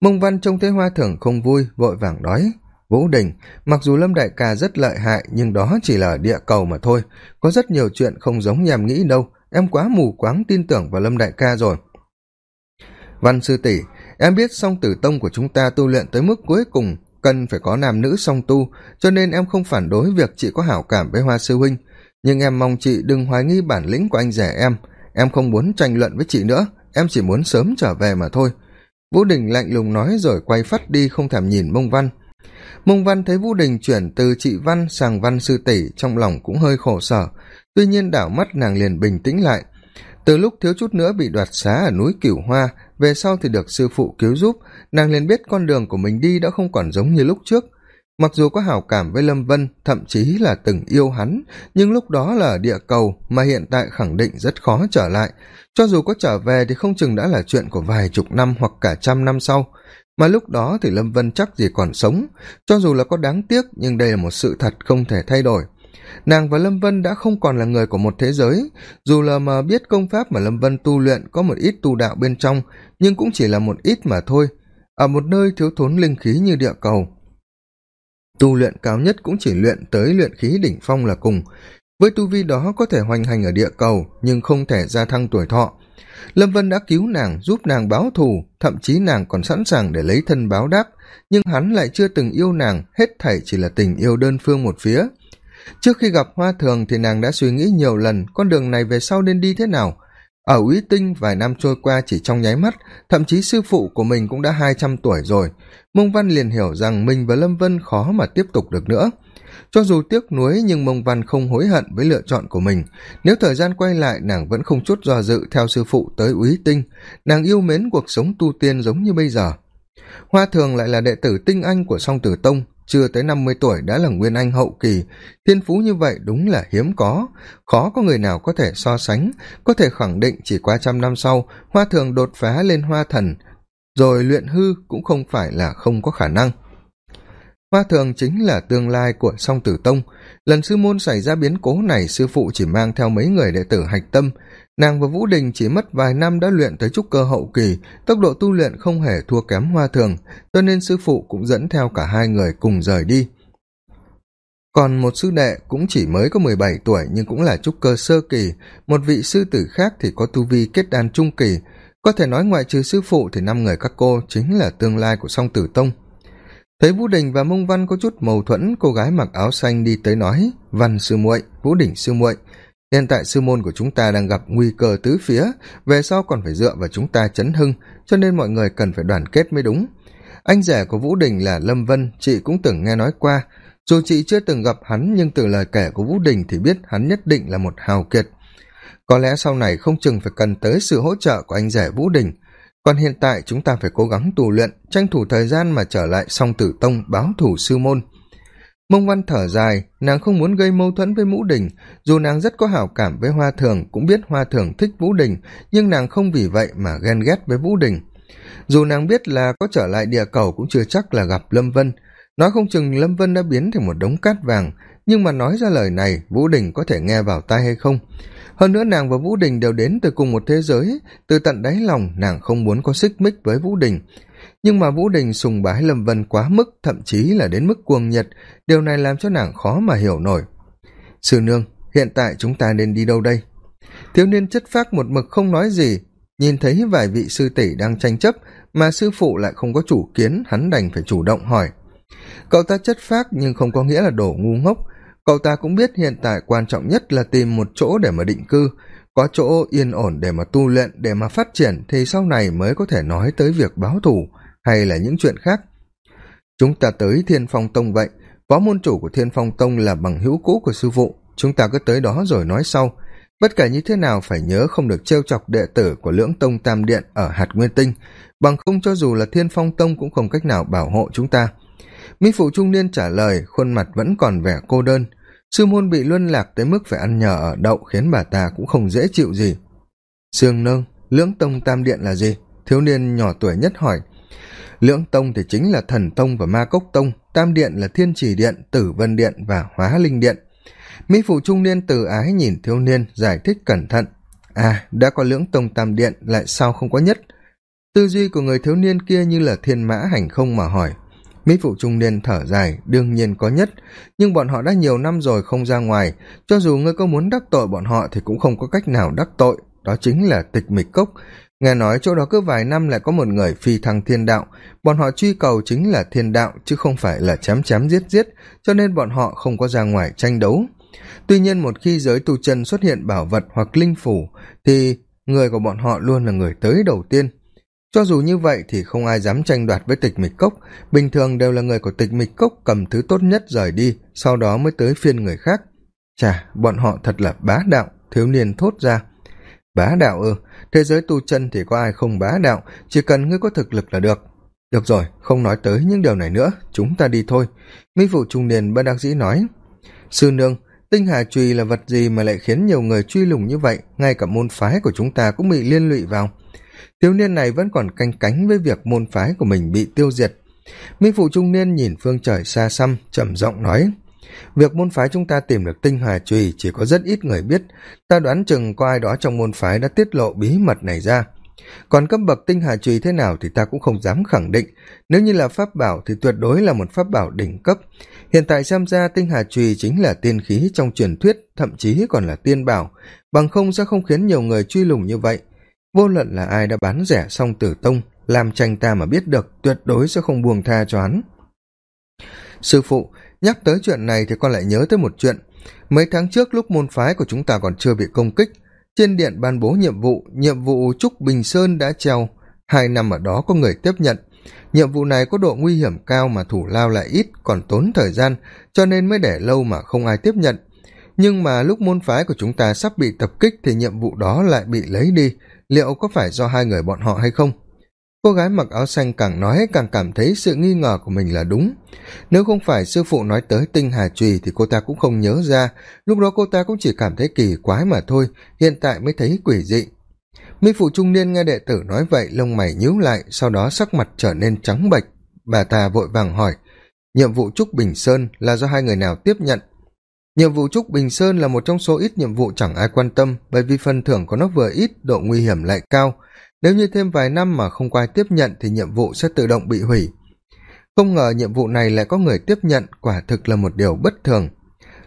Mông văn trông thấy hoa thường không vui, vội vàng nói, vũ đình, mặc dù lâm đại ca rất lợi hại, nhưng đó chỉ là địa cầu mà thôi. Có rất nhiều chuyện không giống nhàm nghĩ đâu. Em quá mù quáng tin tưởng vào lâm đại ca rồi. Văn sư tỷ, em biết song tử tông của chúng ta tu luyện tới mức cuối cùng cần phải có nam nữ song tu, cho nên em không phản đối việc chị có hảo cảm với hoa sư huynh. Nhưng em mong chị đừng hoài nghi bản lĩnh của anh rể em. Em không muốn tranh luận với chị nữa, em chỉ muốn sớm trở về mà thôi. Vũ đình lạnh lùng nói rồi quay phắt đi không thèm nhìn mông văn. Mông văn thấy vũ đình chuyển từ chị văn sang văn sư tỷ, trong lòng cũng hơi khổ sở. Tuy nhiên đảo mắt nàng liền bình tĩnh lại từ lúc thiếu chút nữa bị đoạt xá ở núi cửu hoa, về sau thì được sư phụ cứu giúp. Nàng liền biết con đường của mình đi đã không còn giống như lúc trước. Mặc dù có hảo cảm với lâm vân, thậm chí là từng yêu hắn, nhưng lúc đó là ở địa cầu mà hiện tại khẳng định rất khó trở lại. Cho dù có trở về thì không chừng đã là chuyện của vài chục năm hoặc cả trăm năm sau. Mà lúc đó thì lâm vân chắc gì còn sống. Cho dù là có đáng tiếc, nhưng đây là một sự thật không thể thay đổi nàng và lâm vân đã không còn là người của một thế giới. Dù là mà biết công pháp mà lâm vân tu luyện có một ít tu đạo bên trong, nhưng cũng chỉ là một ít mà thôi. Ở một nơi thiếu thốn linh khí như địa cầu, tu luyện cao nhất cũng chỉ luyện tới luyện khí đỉnh phong là cùng. Với tu vi đó có thể hoành hành ở địa cầu, nhưng không thể gia thăng tuổi thọ. Lâm vân đã cứu nàng, giúp nàng báo thù, thậm chí nàng còn sẵn sàng để lấy thân báo đáp, nhưng hắn lại chưa từng yêu nàng, hết thảy chỉ là tình yêu đơn phương một phía trước khi gặp hoa thường thì nàng đã suy nghĩ nhiều lần, con đường này về sau nên đi thế nào? Ở uy tinh, vài năm trôi qua chỉ trong nháy mắt, thậm chí sư phụ của mình cũng đã hai trăm tuổi rồi. Mông văn liền hiểu rằng mình và lâm vân khó mà tiếp tục được nữa. Cho dù tiếc nuối nhưng mông văn không hối hận với lựa chọn của mình. Nếu thời gian quay lại, nàng vẫn không chút do dự theo sư phụ tới úy tinh. Nàng yêu mến cuộc sống tu tiên giống như bây giờ. Hoa thường lại là đệ tử tinh anh của song tử tông chưa tới năm mươi tuổi đã là nguyên anh hậu kỳ, thiên phú như vậy đúng là hiếm có. Khó có người nào có thể so sánh, có thể khẳng định chỉ qua trăm năm sau, hoa thường đột phá lên hoa thần, rồi luyện hư cũng không phải là không có khả năng. Hoa thường chính là tương lai của song tử tông. Lần sư môn xảy ra biến cố này, sư phụ chỉ mang theo mấy người đệ tử hạch tâm nàng và vũ đình chỉ mất vài năm đã luyện tới trúc cơ hậu kỳ, tốc độ tu luyện không hề thua kém hoa thường, cho nên sư phụ cũng dẫn theo cả hai người cùng rời đi. Còn một sư đệ cũng chỉ mới có mười bảy tuổi nhưng cũng là trúc cơ sơ kỳ, một vị sư tử khác thì có tu vi kết đan trung kỳ. Có thể nói ngoại trừ sư phụ thì năm người các cô chính là tương lai của song tử tông. Thấy vũ đình và mông văn có chút mâu thuẫn, cô gái mặc áo xanh đi tới nói, văn sư muội, vũ đình sư muội hiện tại sư môn của chúng ta đang gặp nguy cơ tứ phía, về sau còn phải dựa vào chúng ta chấn hưng, cho nên mọi người cần phải đoàn kết mới đúng. Anh rể của vũ đình là lâm vân, chị cũng từng nghe nói qua. Dù chị chưa từng gặp hắn, nhưng từ lời kể của vũ đình thì biết hắn nhất định là một hào kiệt. Có lẽ sau này không chừng phải cần tới sự hỗ trợ của anh rể vũ đình. Còn hiện tại chúng ta phải cố gắng tù luyện, tranh thủ thời gian mà trở lại song tử tông báo thủ sư môn mông văn thở dài, nàng không muốn gây mâu thuẫn với mũ đình. Dù nàng rất có hảo cảm với hoa thường, cũng biết hoa thường thích vũ đình, nhưng nàng không vì vậy mà ghen ghét với vũ đình. Dù nàng biết là có trở lại địa cầu cũng chưa chắc là gặp lâm vân. Nói không chừng lâm vân đã biến thành một đống cát vàng, nhưng mà nói ra lời này vũ đình có thể nghe vào tai hay không? Hơn nữa nàng và vũ đình đều đến từ cùng một thế giới, từ tận đáy lòng nàng không muốn có xích mích với vũ đình nhưng mà vũ đình sùng bái lâm vân quá mức, thậm chí là đến mức cuồng nhiệt, điều này làm cho nàng khó mà hiểu nổi. Sư nương, hiện tại chúng ta nên đi đâu đây? Thiếu niên chất phác một mực không nói gì, nhìn thấy vài vị sư tỷ đang tranh chấp mà sư phụ lại không có chủ kiến, hắn đành phải chủ động hỏi. Cậu ta chất phác nhưng không có nghĩa là đổ ngu ngốc. Cậu ta cũng biết hiện tại quan trọng nhất là tìm một chỗ để mà định cư, có chỗ yên ổn để mà tu luyện, để mà phát triển thì sau này mới có thể nói tới việc báo thù hay là những chuyện khác? Chúng ta tới thiên phong tông vậy. Phó môn chủ của thiên phong tông là bằng hữu cũ của sư phụ. Chúng ta cứ tới đó rồi nói sau. Bất kể như thế nào, phải nhớ không được trêu chọc đệ tử của lưỡng tông tam điện ở hạt nguyên tinh. Bằng không, cho dù là thiên phong tông cũng không cách nào bảo hộ chúng ta. Mỹ phụ trung niên trả lời, khuôn mặt vẫn còn vẻ cô đơn. Sư môn bị luân lạc tới mức phải ăn nhờ ở đậu, khiến bà ta cũng không dễ chịu gì. Sương nương, lưỡng tông tam điện là gì? Thiếu niên nhỏ tuổi nhất hỏi lưỡng tông thì chính là thần tông và ma cốc tông, tam điện là thiên trì điện, tử vân điện và hóa linh điện. Mỹ phụ trung niên từ ái nhìn thiếu niên, giải thích cẩn thận. À đã có lưỡng tông tam điện, lại sao không có nhất? Tư duy của người thiếu niên kia như là thiên mã hành không mà hỏi. Mỹ phụ trung niên thở dài, đương nhiên có nhất, nhưng bọn họ đã nhiều năm rồi không ra ngoài. Cho dù ngươi có muốn đắc tội bọn họ thì cũng không có cách nào đắc tội. Đó chính là tịch mịch cốc nghe nói chỗ đó cứ vài năm lại có một người phi thăng thiên đạo. Bọn họ truy cầu chính là thiên đạo, chứ không phải là chém chém giết giết, cho nên bọn họ không có ra ngoài tranh đấu. Tuy nhiên một khi giới tu chân xuất hiện bảo vật hoặc linh phủ, thì người của bọn họ luôn là người tới đầu tiên. Cho dù như vậy thì không ai dám tranh đoạt với tịch mịch cốc. Bình thường đều là người của tịch mịch cốc cầm thứ tốt nhất rời đi, sau đó mới tới phiên người khác. Chà, bọn họ thật là bá đạo, thiếu niên thốt ra bá đạo ư? Thế giới tu chân thì có ai không bá đạo? Chỉ cần ngươi có thực lực là được. Được rồi, không nói tới những điều này nữa. Chúng ta đi thôi. Mỹ phụ trung niên bất đắc dĩ nói, sư nương, tinh hà trùy là vật gì mà lại khiến nhiều người truy lùng như vậy? Ngay cả môn phái của chúng ta cũng bị liên lụy vào. Thiếu niên này vẫn còn canh cánh với việc môn phái của mình bị tiêu diệt. Minh phụ trung niên nhìn phương trời xa xăm, trầm giọng nói việc môn phái chúng ta tìm được tinh hà trùy chỉ có rất ít người biết. Ta đoán chừng có ai đó trong môn phái đã tiết lộ bí mật này ra. Còn cấp bậc tinh hà trùy thế nào thì ta cũng không dám khẳng định. Nếu như là pháp bảo thì tuyệt đối là một pháp bảo đỉnh cấp. Hiện tại xem ra tinh hà trùy chính là tiên khí trong truyền thuyết, thậm chí còn là tiên bảo. Bằng không sẽ không khiến nhiều người truy lùng như vậy. Vô luận là ai đã bán rẻ xong tử tông, làm tranh ta mà biết được, tuyệt đối sẽ không buông tha cho hắn. Sư phụ nhắc tới chuyện này thì con lại nhớ tới một chuyện. Mấy tháng trước lúc môn phái của chúng ta còn chưa bị công kích, trên điện ban bố nhiệm vụ nhiệm vụ trúc bình sơn đã treo. Hai năm ở đó có người tiếp nhận. Nhiệm vụ này có độ nguy hiểm cao mà thủ lao lại ít, còn tốn thời gian, cho nên mới để lâu mà không ai tiếp nhận. Nhưng mà lúc môn phái của chúng ta sắp bị tập kích thì nhiệm vụ đó lại bị lấy đi. Liệu có phải do hai người bọn họ hay không? Cô gái mặc áo xanh càng nói càng cảm thấy sự nghi ngờ của mình là đúng. Nếu không phải sư phụ nói tới tinh hà trùy thì cô ta cũng không nhớ ra. Lúc đó cô ta cũng chỉ cảm thấy kỳ quái mà thôi, hiện tại mới thấy quỷ dị. Mi phụ trung niên nghe đệ tử nói vậy, lông mày nhíu lại, sau đó sắc mặt trở nên trắng bệch. Bà ta vội vàng hỏi, nhiệm vụ trúc bình sơn là do hai người nào tiếp nhận? Nhiệm vụ trúc bình sơn là một trong số ít nhiệm vụ chẳng ai quan tâm, bởi vì phần thưởng của nó vừa ít, độ nguy hiểm lại cao nếu như thêm vài năm mà không qua tiếp nhận thì nhiệm vụ sẽ tự động bị hủy. Không ngờ nhiệm vụ này lại có người tiếp nhận, quả thực là một điều bất thường.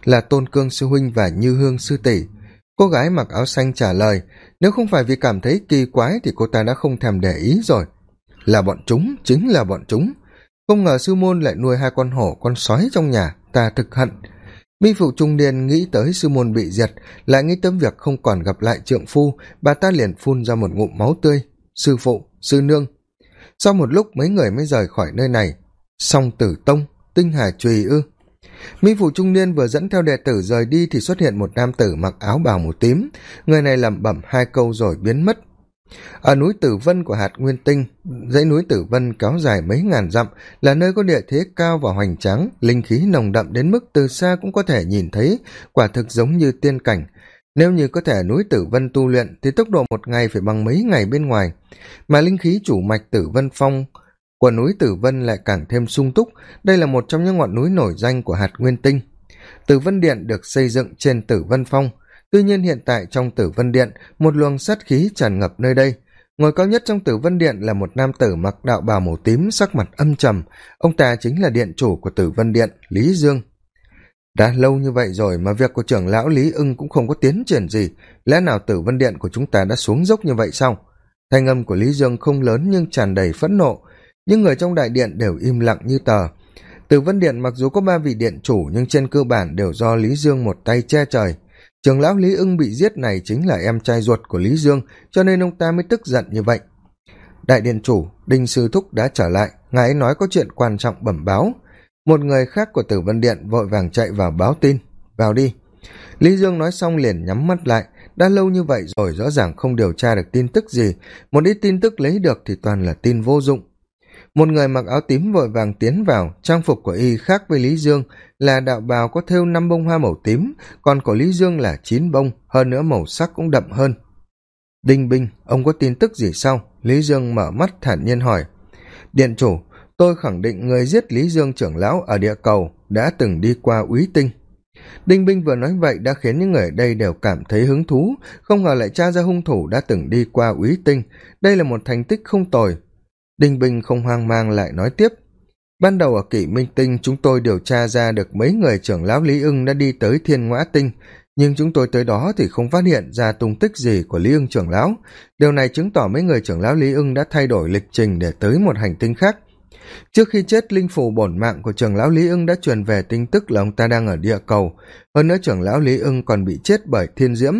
Là tôn cương sư huynh và như hương sư tỷ. Cô gái mặc áo xanh trả lời, nếu không phải vì cảm thấy kỳ quái thì cô ta đã không thèm để ý rồi. Là bọn chúng, chính là bọn chúng. Không ngờ sư môn lại nuôi hai con hổ, con sói trong nhà. Ta thực hận mi phụ trung niên nghĩ tới sư môn bị diệt, lại nghĩ tới việc không còn gặp lại trượng phu, bà ta liền phun ra một ngụm máu tươi. Sư phụ, sư nương. Sau một lúc mấy người mới rời khỏi nơi này. Song tử tông, tinh hà trùy ư. Mi phụ trung niên vừa dẫn theo đệ tử rời đi thì xuất hiện một nam tử mặc áo bào màu tím. Người này lẩm bẩm hai câu rồi biến mất ở núi tử vân của hạt nguyên tinh, dãy núi tử vân kéo dài mấy ngàn dặm, là nơi có địa thế cao và hoành tráng, linh khí nồng đậm đến mức từ xa cũng có thể nhìn thấy, quả thực giống như tiên cảnh. Nếu như có thể núi tử vân tu luyện thì tốc độ một ngày phải bằng mấy ngày bên ngoài. Mà linh khí chủ mạch tử vân phong của núi tử vân lại càng thêm sung túc. Đây là một trong những ngọn núi nổi danh của hạt nguyên tinh. Tử vân điện được xây dựng trên tử vân phong tuy nhiên hiện tại trong tử vân điện, một luồng sát khí tràn ngập nơi đây. Ngồi cao nhất trong tử vân điện là một nam tử mặc đạo bào màu tím, sắc mặt âm trầm. Ông ta chính là điện chủ của tử vân điện, lý dương. Đã lâu như vậy rồi mà việc của trưởng lão lý ưng cũng không có tiến triển gì. Lẽ nào tử vân điện của chúng ta đã xuống dốc như vậy sao? Thanh âm của lý dương không lớn nhưng tràn đầy phẫn nộ. Những người trong đại điện đều im lặng như tờ. Tử vân điện mặc dù có ba vị điện chủ nhưng trên cơ bản đều do lý dương một tay che trời trường lão lý ưng bị giết này chính là em trai ruột của lý dương, cho nên ông ta mới tức giận như vậy. Đại điện chủ đinh sư thúc đã trở lại, ngài ấy nói có chuyện quan trọng bẩm báo. Một người khác của tử vân điện vội vàng chạy vào báo tin. Vào đi. Lý dương nói xong liền nhắm mắt lại. Đã lâu như vậy rồi, rõ ràng không điều tra được tin tức gì. Một ít tin tức lấy được thì toàn là tin vô dụng một người mặc áo tím vội vàng tiến vào. Trang phục của y khác với lý dương là đạo bào có thêu năm bông hoa màu tím, còn của lý dương là chín bông, hơn nữa màu sắc cũng đậm hơn. Đinh binh, ông có tin tức gì sau? Lý dương mở mắt thản nhiên hỏi. Điện chủ, tôi khẳng định người giết lý dương trưởng lão ở địa cầu đã từng đi qua úy tinh. Đinh binh vừa nói vậy đã khiến những người ở đây đều cảm thấy hứng thú. Không ngờ lại t r a ra hung thủ đã từng đi qua úy tinh. Đây là một thành tích không tồi đinh binh không hoang mang lại nói tiếp. Ban đầu ở kỷ minh tinh, chúng tôi điều tra ra được mấy người trưởng lão lý ưng đã đi tới thiên ngoã tinh. Nhưng chúng tôi tới đó thì không phát hiện ra tung tích gì của lý ưng trưởng lão. Điều này chứng tỏ mấy người trưởng lão lý ưng đã thay đổi lịch trình để tới một hành tinh khác. Trước khi chết, linh phủ bổn mạng của trưởng lão lý ưng đã truyền về tin tức là ông ta đang ở địa cầu. Hơn nữa trưởng lão lý ưng còn bị chết bởi thiên diễm.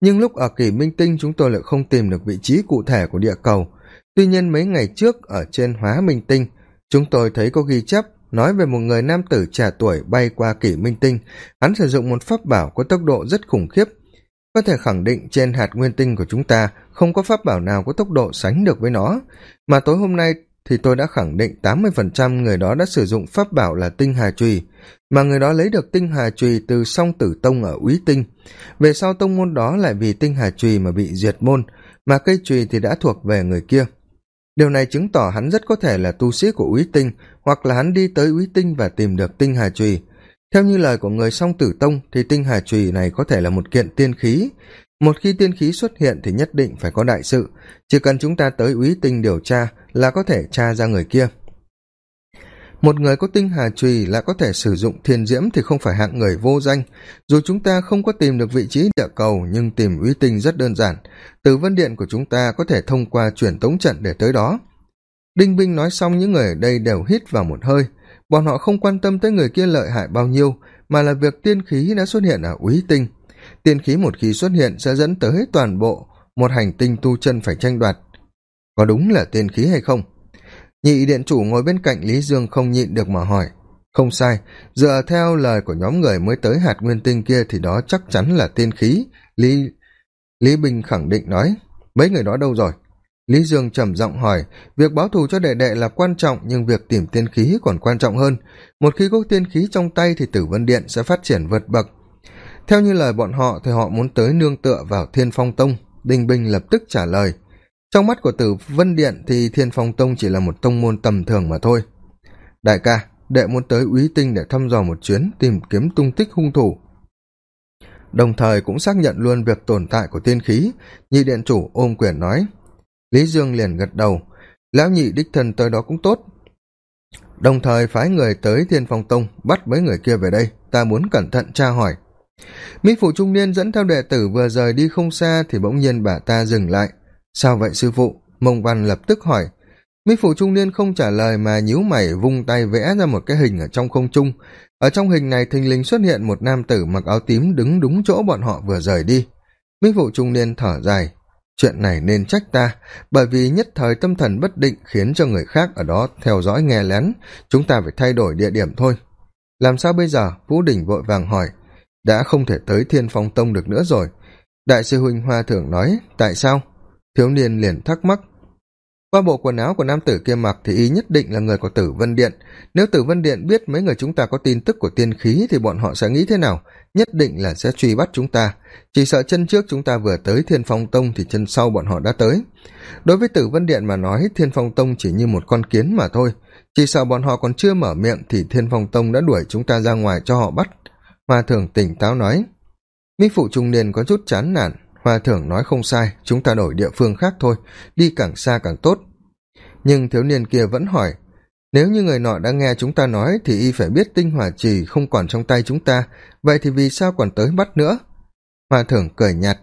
Nhưng lúc ở kỷ minh tinh, chúng tôi lại không tìm được vị trí cụ thể của địa cầu tuy nhiên mấy ngày trước ở trên hóa minh tinh, chúng tôi thấy có ghi chép nói về một người nam tử trẻ tuổi bay qua kỷ minh tinh. Hắn sử dụng một pháp bảo có tốc độ rất khủng khiếp. Có thể khẳng định trên hạt nguyên tinh của chúng ta không có pháp bảo nào có tốc độ sánh được với nó. Mà tối hôm nay thì tôi đã khẳng định tám mươi phần trăm người đó đã sử dụng pháp bảo là tinh hà trùy. Mà người đó lấy được tinh hà trùy từ song tử tông ở úy tinh. Về sau tông môn đó lại vì tinh hà trùy mà bị diệt môn, mà cây trùy thì đã thuộc về người kia điều này chứng tỏ hắn rất có thể là tu sĩ của úy tinh, hoặc là hắn đi tới úy tinh và tìm được tinh hà trùy theo như lời của người song tử tông, thì tinh hà trùy này có thể là một kiện tiên khí. Một khi tiên khí xuất hiện thì nhất định phải có đại sự. Chỉ cần chúng ta tới úy tinh điều tra là có thể tra ra người kia một người có tinh hà trùy lại có thể sử dụng thiên diễm thì không phải hạng người vô danh. Dù chúng ta không có tìm được vị trí địa cầu, nhưng tìm uy tinh rất đơn giản. Từ vân điện của chúng ta có thể thông qua truyền tống trận để tới đó. Đinh binh nói xong, những người ở đây đều hít vào một hơi. Bọn họ không quan tâm tới người kia lợi hại bao nhiêu, mà là việc tiên khí đã xuất hiện ở úy tinh. Tiên khí một khi xuất hiện sẽ dẫn tới toàn bộ một hành tinh tu chân phải tranh đoạt. Có đúng là tiên khí hay không? Nhị điện chủ ngồi bên cạnh lý dương không nhịn được mà hỏi, không sai, dựa theo lời của nhóm người mới tới hạt nguyên tinh kia thì đó chắc chắn là tiên khí. Lý lý bình khẳng định nói, mấy người đó đâu rồi? Lý dương trầm giọng hỏi, việc báo thù cho đệ đệ là quan trọng, nhưng việc tìm tiên khí còn quan trọng hơn. Một khi có tiên khí trong tay thì tử vân điện sẽ phát triển vượt bậc. Theo như lời bọn họ thì họ muốn tới nương tựa vào thiên phong tông. Đinh binh lập tức trả lời trong mắt của tử vân điện thì thiên phong tông chỉ là một tông môn tầm thường mà thôi. Đại ca, đệ muốn tới úy tinh để thăm dò một chuyến, tìm kiếm tung tích hung thủ. Đồng thời cũng xác nhận luôn việc tồn tại của tiên khí. Nhị điện chủ ôm quyền nói. Lý dương liền gật đầu. Lão nhị đích thân tới đó cũng tốt. Đồng thời phái người tới thiên phong tông, bắt mấy người kia về đây. Ta muốn cẩn thận tra hỏi. Mỹ phụ trung niên dẫn theo đệ tử vừa rời đi không xa thì bỗng nhiên bà ta dừng lại sao vậy, sư phụ? Mông văn lập tức hỏi. Mỹ phụ trung niên không trả lời mà nhíu mày vung tay vẽ ra một cái hình ở trong không trung. Ở trong hình này, thình lình xuất hiện một nam tử mặc áo tím đứng đúng chỗ bọn họ vừa rời đi. Mỹ phụ trung niên thở dài. Chuyện này nên trách ta, bởi vì nhất thời tâm thần bất định khiến cho người khác ở đó theo dõi nghe lén. Chúng ta phải thay đổi địa điểm thôi. Làm sao bây giờ? Vũ đình vội vàng hỏi. Đã không thể tới thiên phong tông được nữa rồi. Đại sư huynh hoa thưởng nói, tại sao? Thiếu niên liền thắc mắc. Qua bộ quần áo của nam tử kia mặc thì y nhất định là người của tử vân điện. Nếu tử vân điện biết mấy người chúng ta có tin tức của tiên khí thì bọn họ sẽ nghĩ thế nào? Nhất định là sẽ truy bắt chúng ta. Chỉ sợ chân trước chúng ta vừa tới thiên phong tông thì chân sau bọn họ đã tới. Đối với tử vân điện mà nói, thiên phong tông chỉ như một con kiến mà thôi. Chỉ sợ bọn họ còn chưa mở miệng thì thiên phong tông đã đuổi chúng ta ra ngoài cho họ bắt. Hòa thường tỉnh táo nói, mỹ phụ trung niên có chút chán nản hòa thưởng nói không sai, chúng ta đổi địa phương khác thôi, đi càng xa càng tốt. Nhưng thiếu niên kia vẫn hỏi, nếu như người nọ đã nghe chúng ta nói thì y phải biết tinh hỏa trì không còn trong tay chúng ta, vậy thì vì sao còn tới bắt nữa? Hòa thưởng cười nhạt,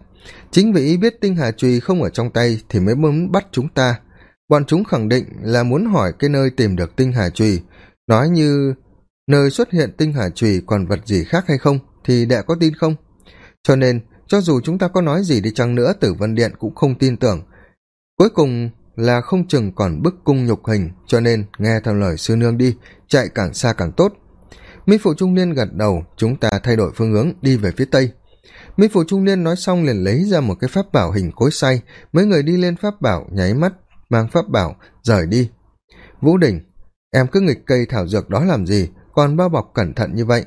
chính vì y biết tinh hà trùy không ở trong tay thì mới muốn bắt chúng ta. Bọn chúng khẳng định là muốn hỏi cái nơi tìm được tinh hà trùy nói như nơi xuất hiện tinh hà trùy còn vật gì khác hay không thì đệ có tin không? Cho nên cho dù chúng ta có nói gì đi chăng nữa, tử vân điện cũng không tin tưởng. Cuối cùng là không chừng còn bức cung nhục hình, cho nên nghe theo lời sư nương đi, chạy càng xa càng tốt. Mỹ phụ trung niên gật đầu, chúng ta thay đổi phương hướng, đi về phía tây. Mỹ phụ trung niên nói xong liền lấy ra một cái pháp bảo hình cối say mấy người đi lên pháp bảo, nháy mắt, mang pháp bảo, rời đi. Vũ đình, em cứ nghịch cây thảo dược đó làm gì? Còn bao bọc cẩn thận như vậy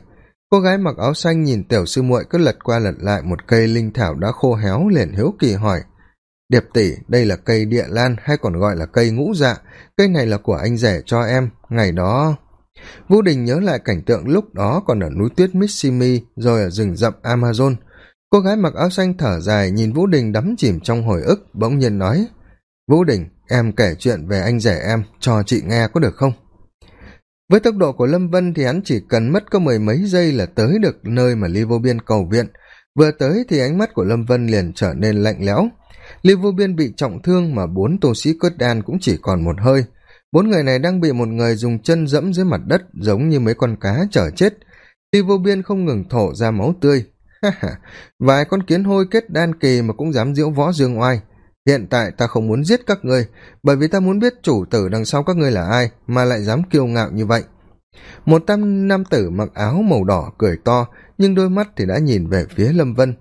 cô gái mặc áo xanh nhìn tiểu sư muội cứ lật qua lật lại một cây linh thảo đã khô héo liền hiếu kỳ hỏi, điệp tỷ, đây là cây địa lan hay còn gọi là cây ngũ dạ? Cây này là của anh rể cho em, ngày đó vũ đình nhớ lại cảnh tượng lúc đó còn ở núi tuyết missimi rồi ở rừng rậm amazon. Cô gái mặc áo xanh thở dài nhìn vũ đình đắm chìm trong hồi ức, bỗng nhiên nói, vũ đình, em kể chuyện về anh rể em, cho chị nghe có được không? Với tốc độ của lâm vân thì hắn chỉ cần mất có mười mấy giây là tới được nơi mà li vô biên cầu viện. Vừa tới thì ánh mắt của lâm vân liền trở nên lạnh lẽo. Li vô biên bị trọng thương mà bốn tu sĩ cướt đan cũng chỉ còn một hơi. Bốn người này đang bị một người dùng chân dẫm dưới mặt đất giống như mấy con cá chở chết. Li vô biên không ngừng thổ ra máu tươi. Vài con kiến hôi kết đan kỳ mà cũng dám diễu võ dương oai hiện tại ta không muốn giết các ngươi, bởi vì ta muốn biết chủ tử đằng sau các ngươi là ai mà lại dám kiêu ngạo như vậy. Một tam nam tử mặc áo màu đỏ cười to, nhưng đôi mắt thì đã nhìn về phía lâm vân.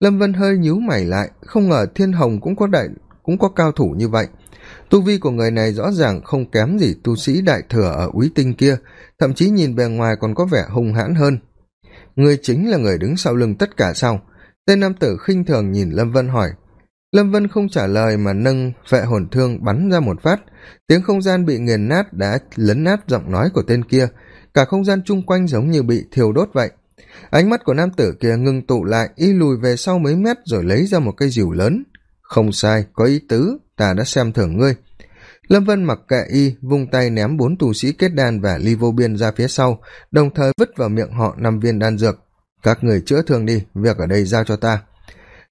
Lâm vân hơi nhíu mày lại, không ngờ thiên hồng cũng có đại, cũng có cao thủ như vậy. Tu vi của người này rõ ràng không kém gì tu sĩ đại thừa ở úy tinh kia, thậm chí nhìn bề ngoài còn có vẻ hung hãn hơn. Người chính là người đứng sau lưng tất cả sao? Tên nam tử khinh thường nhìn lâm vân hỏi lâm vân không trả lời mà nâng vệ hồn thương bắn ra một phát. Tiếng không gian bị nghiền nát đã lấn nát giọng nói của tên kia. Cả không gian chung quanh giống như bị thiêu đốt vậy. Ánh mắt của nam tử kia ngưng tụ lại, y lùi về sau mấy mét rồi lấy ra một cây dìu lớn. Không sai, có ý tứ, ta đã xem thưởng ngươi. Lâm vân mặc kệ y, vung tay ném bốn tù sĩ kết đan và ly vô biên ra phía sau, đồng thời vứt vào miệng họ năm viên đan dược. Các người chữa thương đi, việc ở đây giao cho ta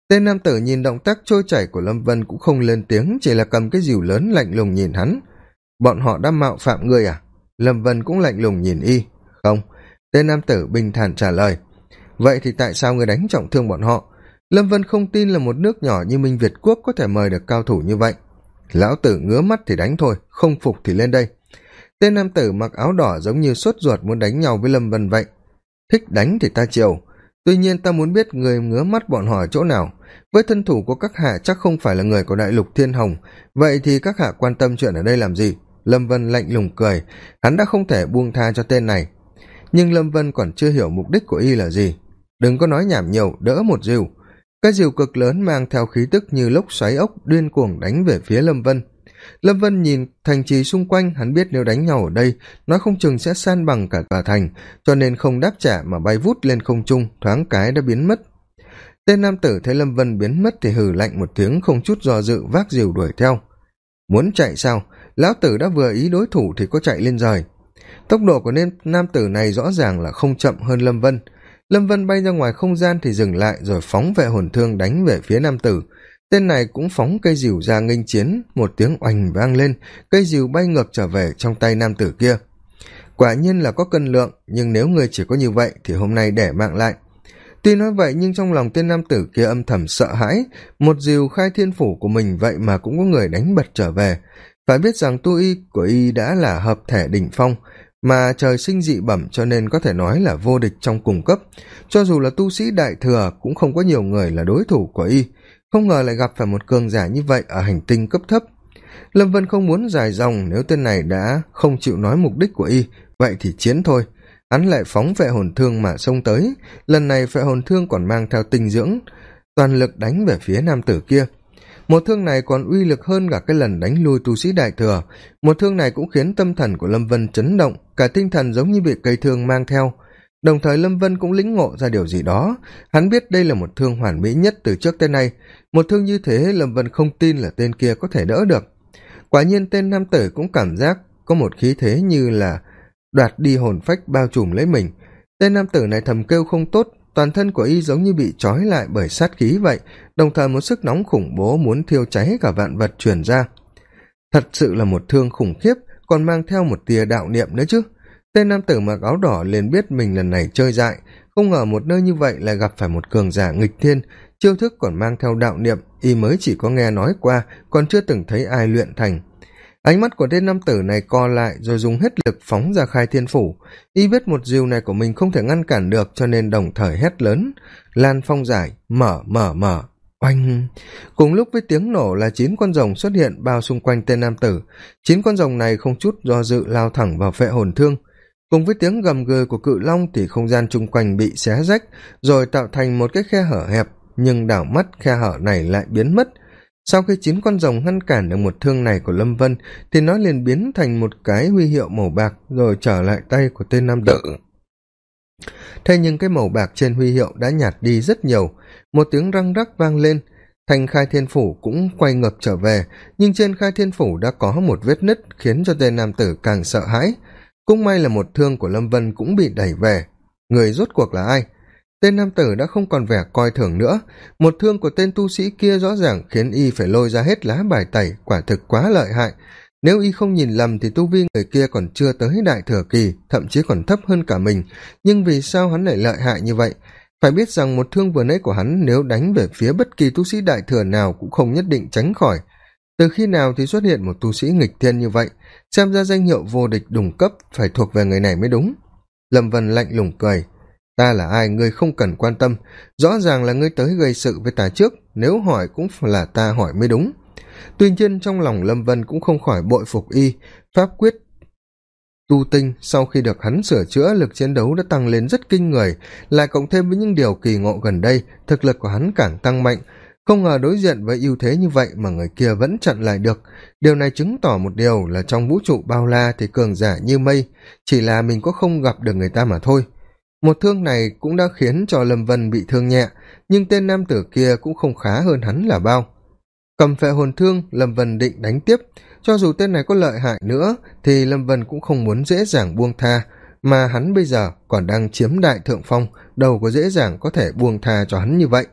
tên nam tử nhìn động tác trôi chảy của lâm vân cũng không lên tiếng, chỉ là cầm cái dìu lớn lạnh lùng nhìn hắn. Bọn họ đã mạo phạm ngươi à? Lâm vân cũng lạnh lùng nhìn y. Không, tên nam tử bình thản trả lời. Vậy thì tại sao ngươi đánh trọng thương bọn họ? Lâm vân không tin là một nước nhỏ như minh việt quốc có thể mời được cao thủ như vậy. Lão tử ngứa mắt thì đánh thôi, không phục thì lên đây. Tên nam tử mặc áo đỏ giống như sốt ruột muốn đánh nhau với lâm vân vậy. Thích đánh thì ta chiều tuy nhiên ta muốn biết người ngứa mắt bọn họ ở chỗ nào. Với thân thủ của các hạ chắc không phải là người của đại lục thiên hồng. Vậy thì các hạ quan tâm chuyện ở đây làm gì? Lâm vân lạnh lùng cười. Hắn đã không thể buông tha cho tên này. Nhưng lâm vân còn chưa hiểu mục đích của y là gì. Đừng có nói nhảm nhiều, đỡ một dìu cái dìu cực lớn mang theo khí tức như lốc xoáy ốc điên cuồng đánh về phía lâm vân lâm vân nhìn thành trì xung quanh, hắn biết nếu đánh nhau ở đây nó không chừng sẽ san bằng cả tòa thành, cho nên không đáp trả mà bay vút lên không trung, thoáng cái đã biến mất. Tên nam tử thấy lâm vân biến mất thì hừ lạnh một tiếng, không chút do dự vác dìu đuổi theo. Muốn chạy sao? Lão tử đã vừa ý đối thủ thì có chạy lên rời. Tốc độ của nên nam tử này rõ ràng là không chậm hơn lâm vân. Lâm vân bay ra ngoài không gian thì dừng lại, rồi phóng vệ hồn thương đánh về phía nam tử tên này cũng phóng cây dìu ra nghênh chiến, một tiếng oành vang lên, cây dìu bay ngược trở về trong tay nam tử kia. Quả nhiên là có cân lượng, nhưng nếu người chỉ có như vậy thì hôm nay để mạng lại. Tuy nói vậy nhưng trong lòng tên nam tử kia âm thầm sợ hãi, một dìu khai thiên phủ của mình vậy mà cũng có người đánh bật trở về. Phải biết rằng tu y của y đã là hợp thể đỉnh phong, mà trời sinh dị bẩm cho nên có thể nói là vô địch trong cùng cấp. Cho dù là tu sĩ đại thừa cũng không có nhiều người là đối thủ của y không ngờ lại gặp phải một cường giả như vậy ở hành tinh cấp thấp. Lâm vân không muốn dài dòng, nếu tên này đã không chịu nói mục đích của y, vậy thì chiến thôi. Hắn lại phóng vệ hồn thương mà xông tới. Lần này vệ hồn thương còn mang theo tinh dưỡng, toàn lực đánh về phía nam tử kia. Một thương này còn uy lực hơn cả cái lần đánh lui tu sĩ đại thừa. Một thương này cũng khiến tâm thần của lâm vân chấn động, cả tinh thần giống như bị cây thương mang theo. Đồng thời lâm vân cũng lĩnh ngộ ra điều gì đó. Hắn biết đây là một thương hoàn mỹ nhất từ trước tới nay một thương như thế lâm vân không tin là tên kia có thể đỡ được. Quả nhiên tên nam tử cũng cảm giác có một khí thế như là đoạt đi hồn phách bao trùm lấy mình. Tên nam tử này thầm kêu không tốt, toàn thân của y giống như bị trói lại bởi sát khí vậy, đồng thời một sức nóng khủng bố muốn thiêu cháy cả vạn vật truyền ra. Thật sự là một thương khủng khiếp, còn mang theo một tia đạo niệm nữa chứ. Tên nam tử mặc áo đỏ liền biết mình lần này chơi dại, không ngờ một nơi như vậy lại gặp phải một cường giả nghịch thiên chiêu thức còn mang theo đạo niệm, y mới chỉ có nghe nói qua, còn chưa từng thấy ai luyện thành. Ánh mắt của tên nam tử này co lại rồi dùng hết lực phóng ra khai thiên phủ. Y biết một diều này của mình không thể ngăn cản được, cho nên đồng thời hét lớn. Lan phong giải, mở mở mở. Oanh! Cùng lúc với tiếng nổ là chín con rồng xuất hiện bao xung quanh tên nam tử. Chín con rồng này không chút do dự lao thẳng vào phệ hồn thương. Cùng với tiếng gầm gừ của cự long thì không gian chung quanh bị xé rách, rồi tạo thành một cái khe hở hẹp nhưng đảo mắt khe hở này lại biến mất. Sau khi chín con rồng ngăn cản được một thương này của lâm vân, thì nó liền biến thành một cái huy hiệu màu bạc rồi trở lại tay của tên nam tử. Thế nhưng cái màu bạc trên huy hiệu đã nhạt đi rất nhiều. Một tiếng răng rắc vang lên. Thành khai thiên phủ cũng quay ngược trở về, nhưng trên khai thiên phủ đã có một vết nứt khiến cho tên nam tử càng sợ hãi. Cũng may là một thương của lâm vân cũng bị đẩy về. Người rốt cuộc là ai? Tên nam tử đã không còn vẻ coi thường nữa. Một thương của tên tu sĩ kia rõ ràng khiến y phải lôi ra hết lá bài tẩy, quả thực quá lợi hại. Nếu y không nhìn lầm thì tu vi người kia còn chưa tới đại thừa kỳ, thậm chí còn thấp hơn cả mình. Nhưng vì sao hắn lại lợi hại như vậy? Phải biết rằng một thương vừa nãy của hắn nếu đánh về phía bất kỳ tu sĩ đại thừa nào cũng không nhất định tránh khỏi. Từ khi nào thì xuất hiện một tu sĩ nghịch thiên như vậy? Xem ra danh hiệu vô địch đùng cấp phải thuộc về người này mới đúng. Lâm vân lạnh lùng cười ta là ai ngươi không cần quan tâm. Rõ ràng là ngươi tới gây sự với ta trước, nếu hỏi cũng là ta hỏi mới đúng. Tuy nhiên trong lòng lâm vân cũng không khỏi bội phục y. Pháp quyết tu tinh sau khi được hắn sửa chữa, lực chiến đấu đã tăng lên rất kinh người. Lại cộng thêm với những điều kỳ ngộ gần đây, thực lực của hắn càng tăng mạnh. Không ngờ đối diện với ưu thế như vậy mà người kia vẫn chặn lại được. Điều này chứng tỏ một điều là trong vũ trụ bao la thì cường giả như mây, chỉ là mình có không gặp được người ta mà thôi một thương này cũng đã khiến cho lâm vân bị thương nhẹ, nhưng tên nam tử kia cũng không khá hơn hắn là bao. Cầm phệ hồn thương, lâm vân định đánh tiếp. Cho dù tên này có lợi hại nữa, thì lâm vân cũng không muốn dễ dàng buông tha, mà hắn bây giờ còn đang chiếm đại thượng phong, đâu có dễ dàng có thể buông tha cho hắn như vậy.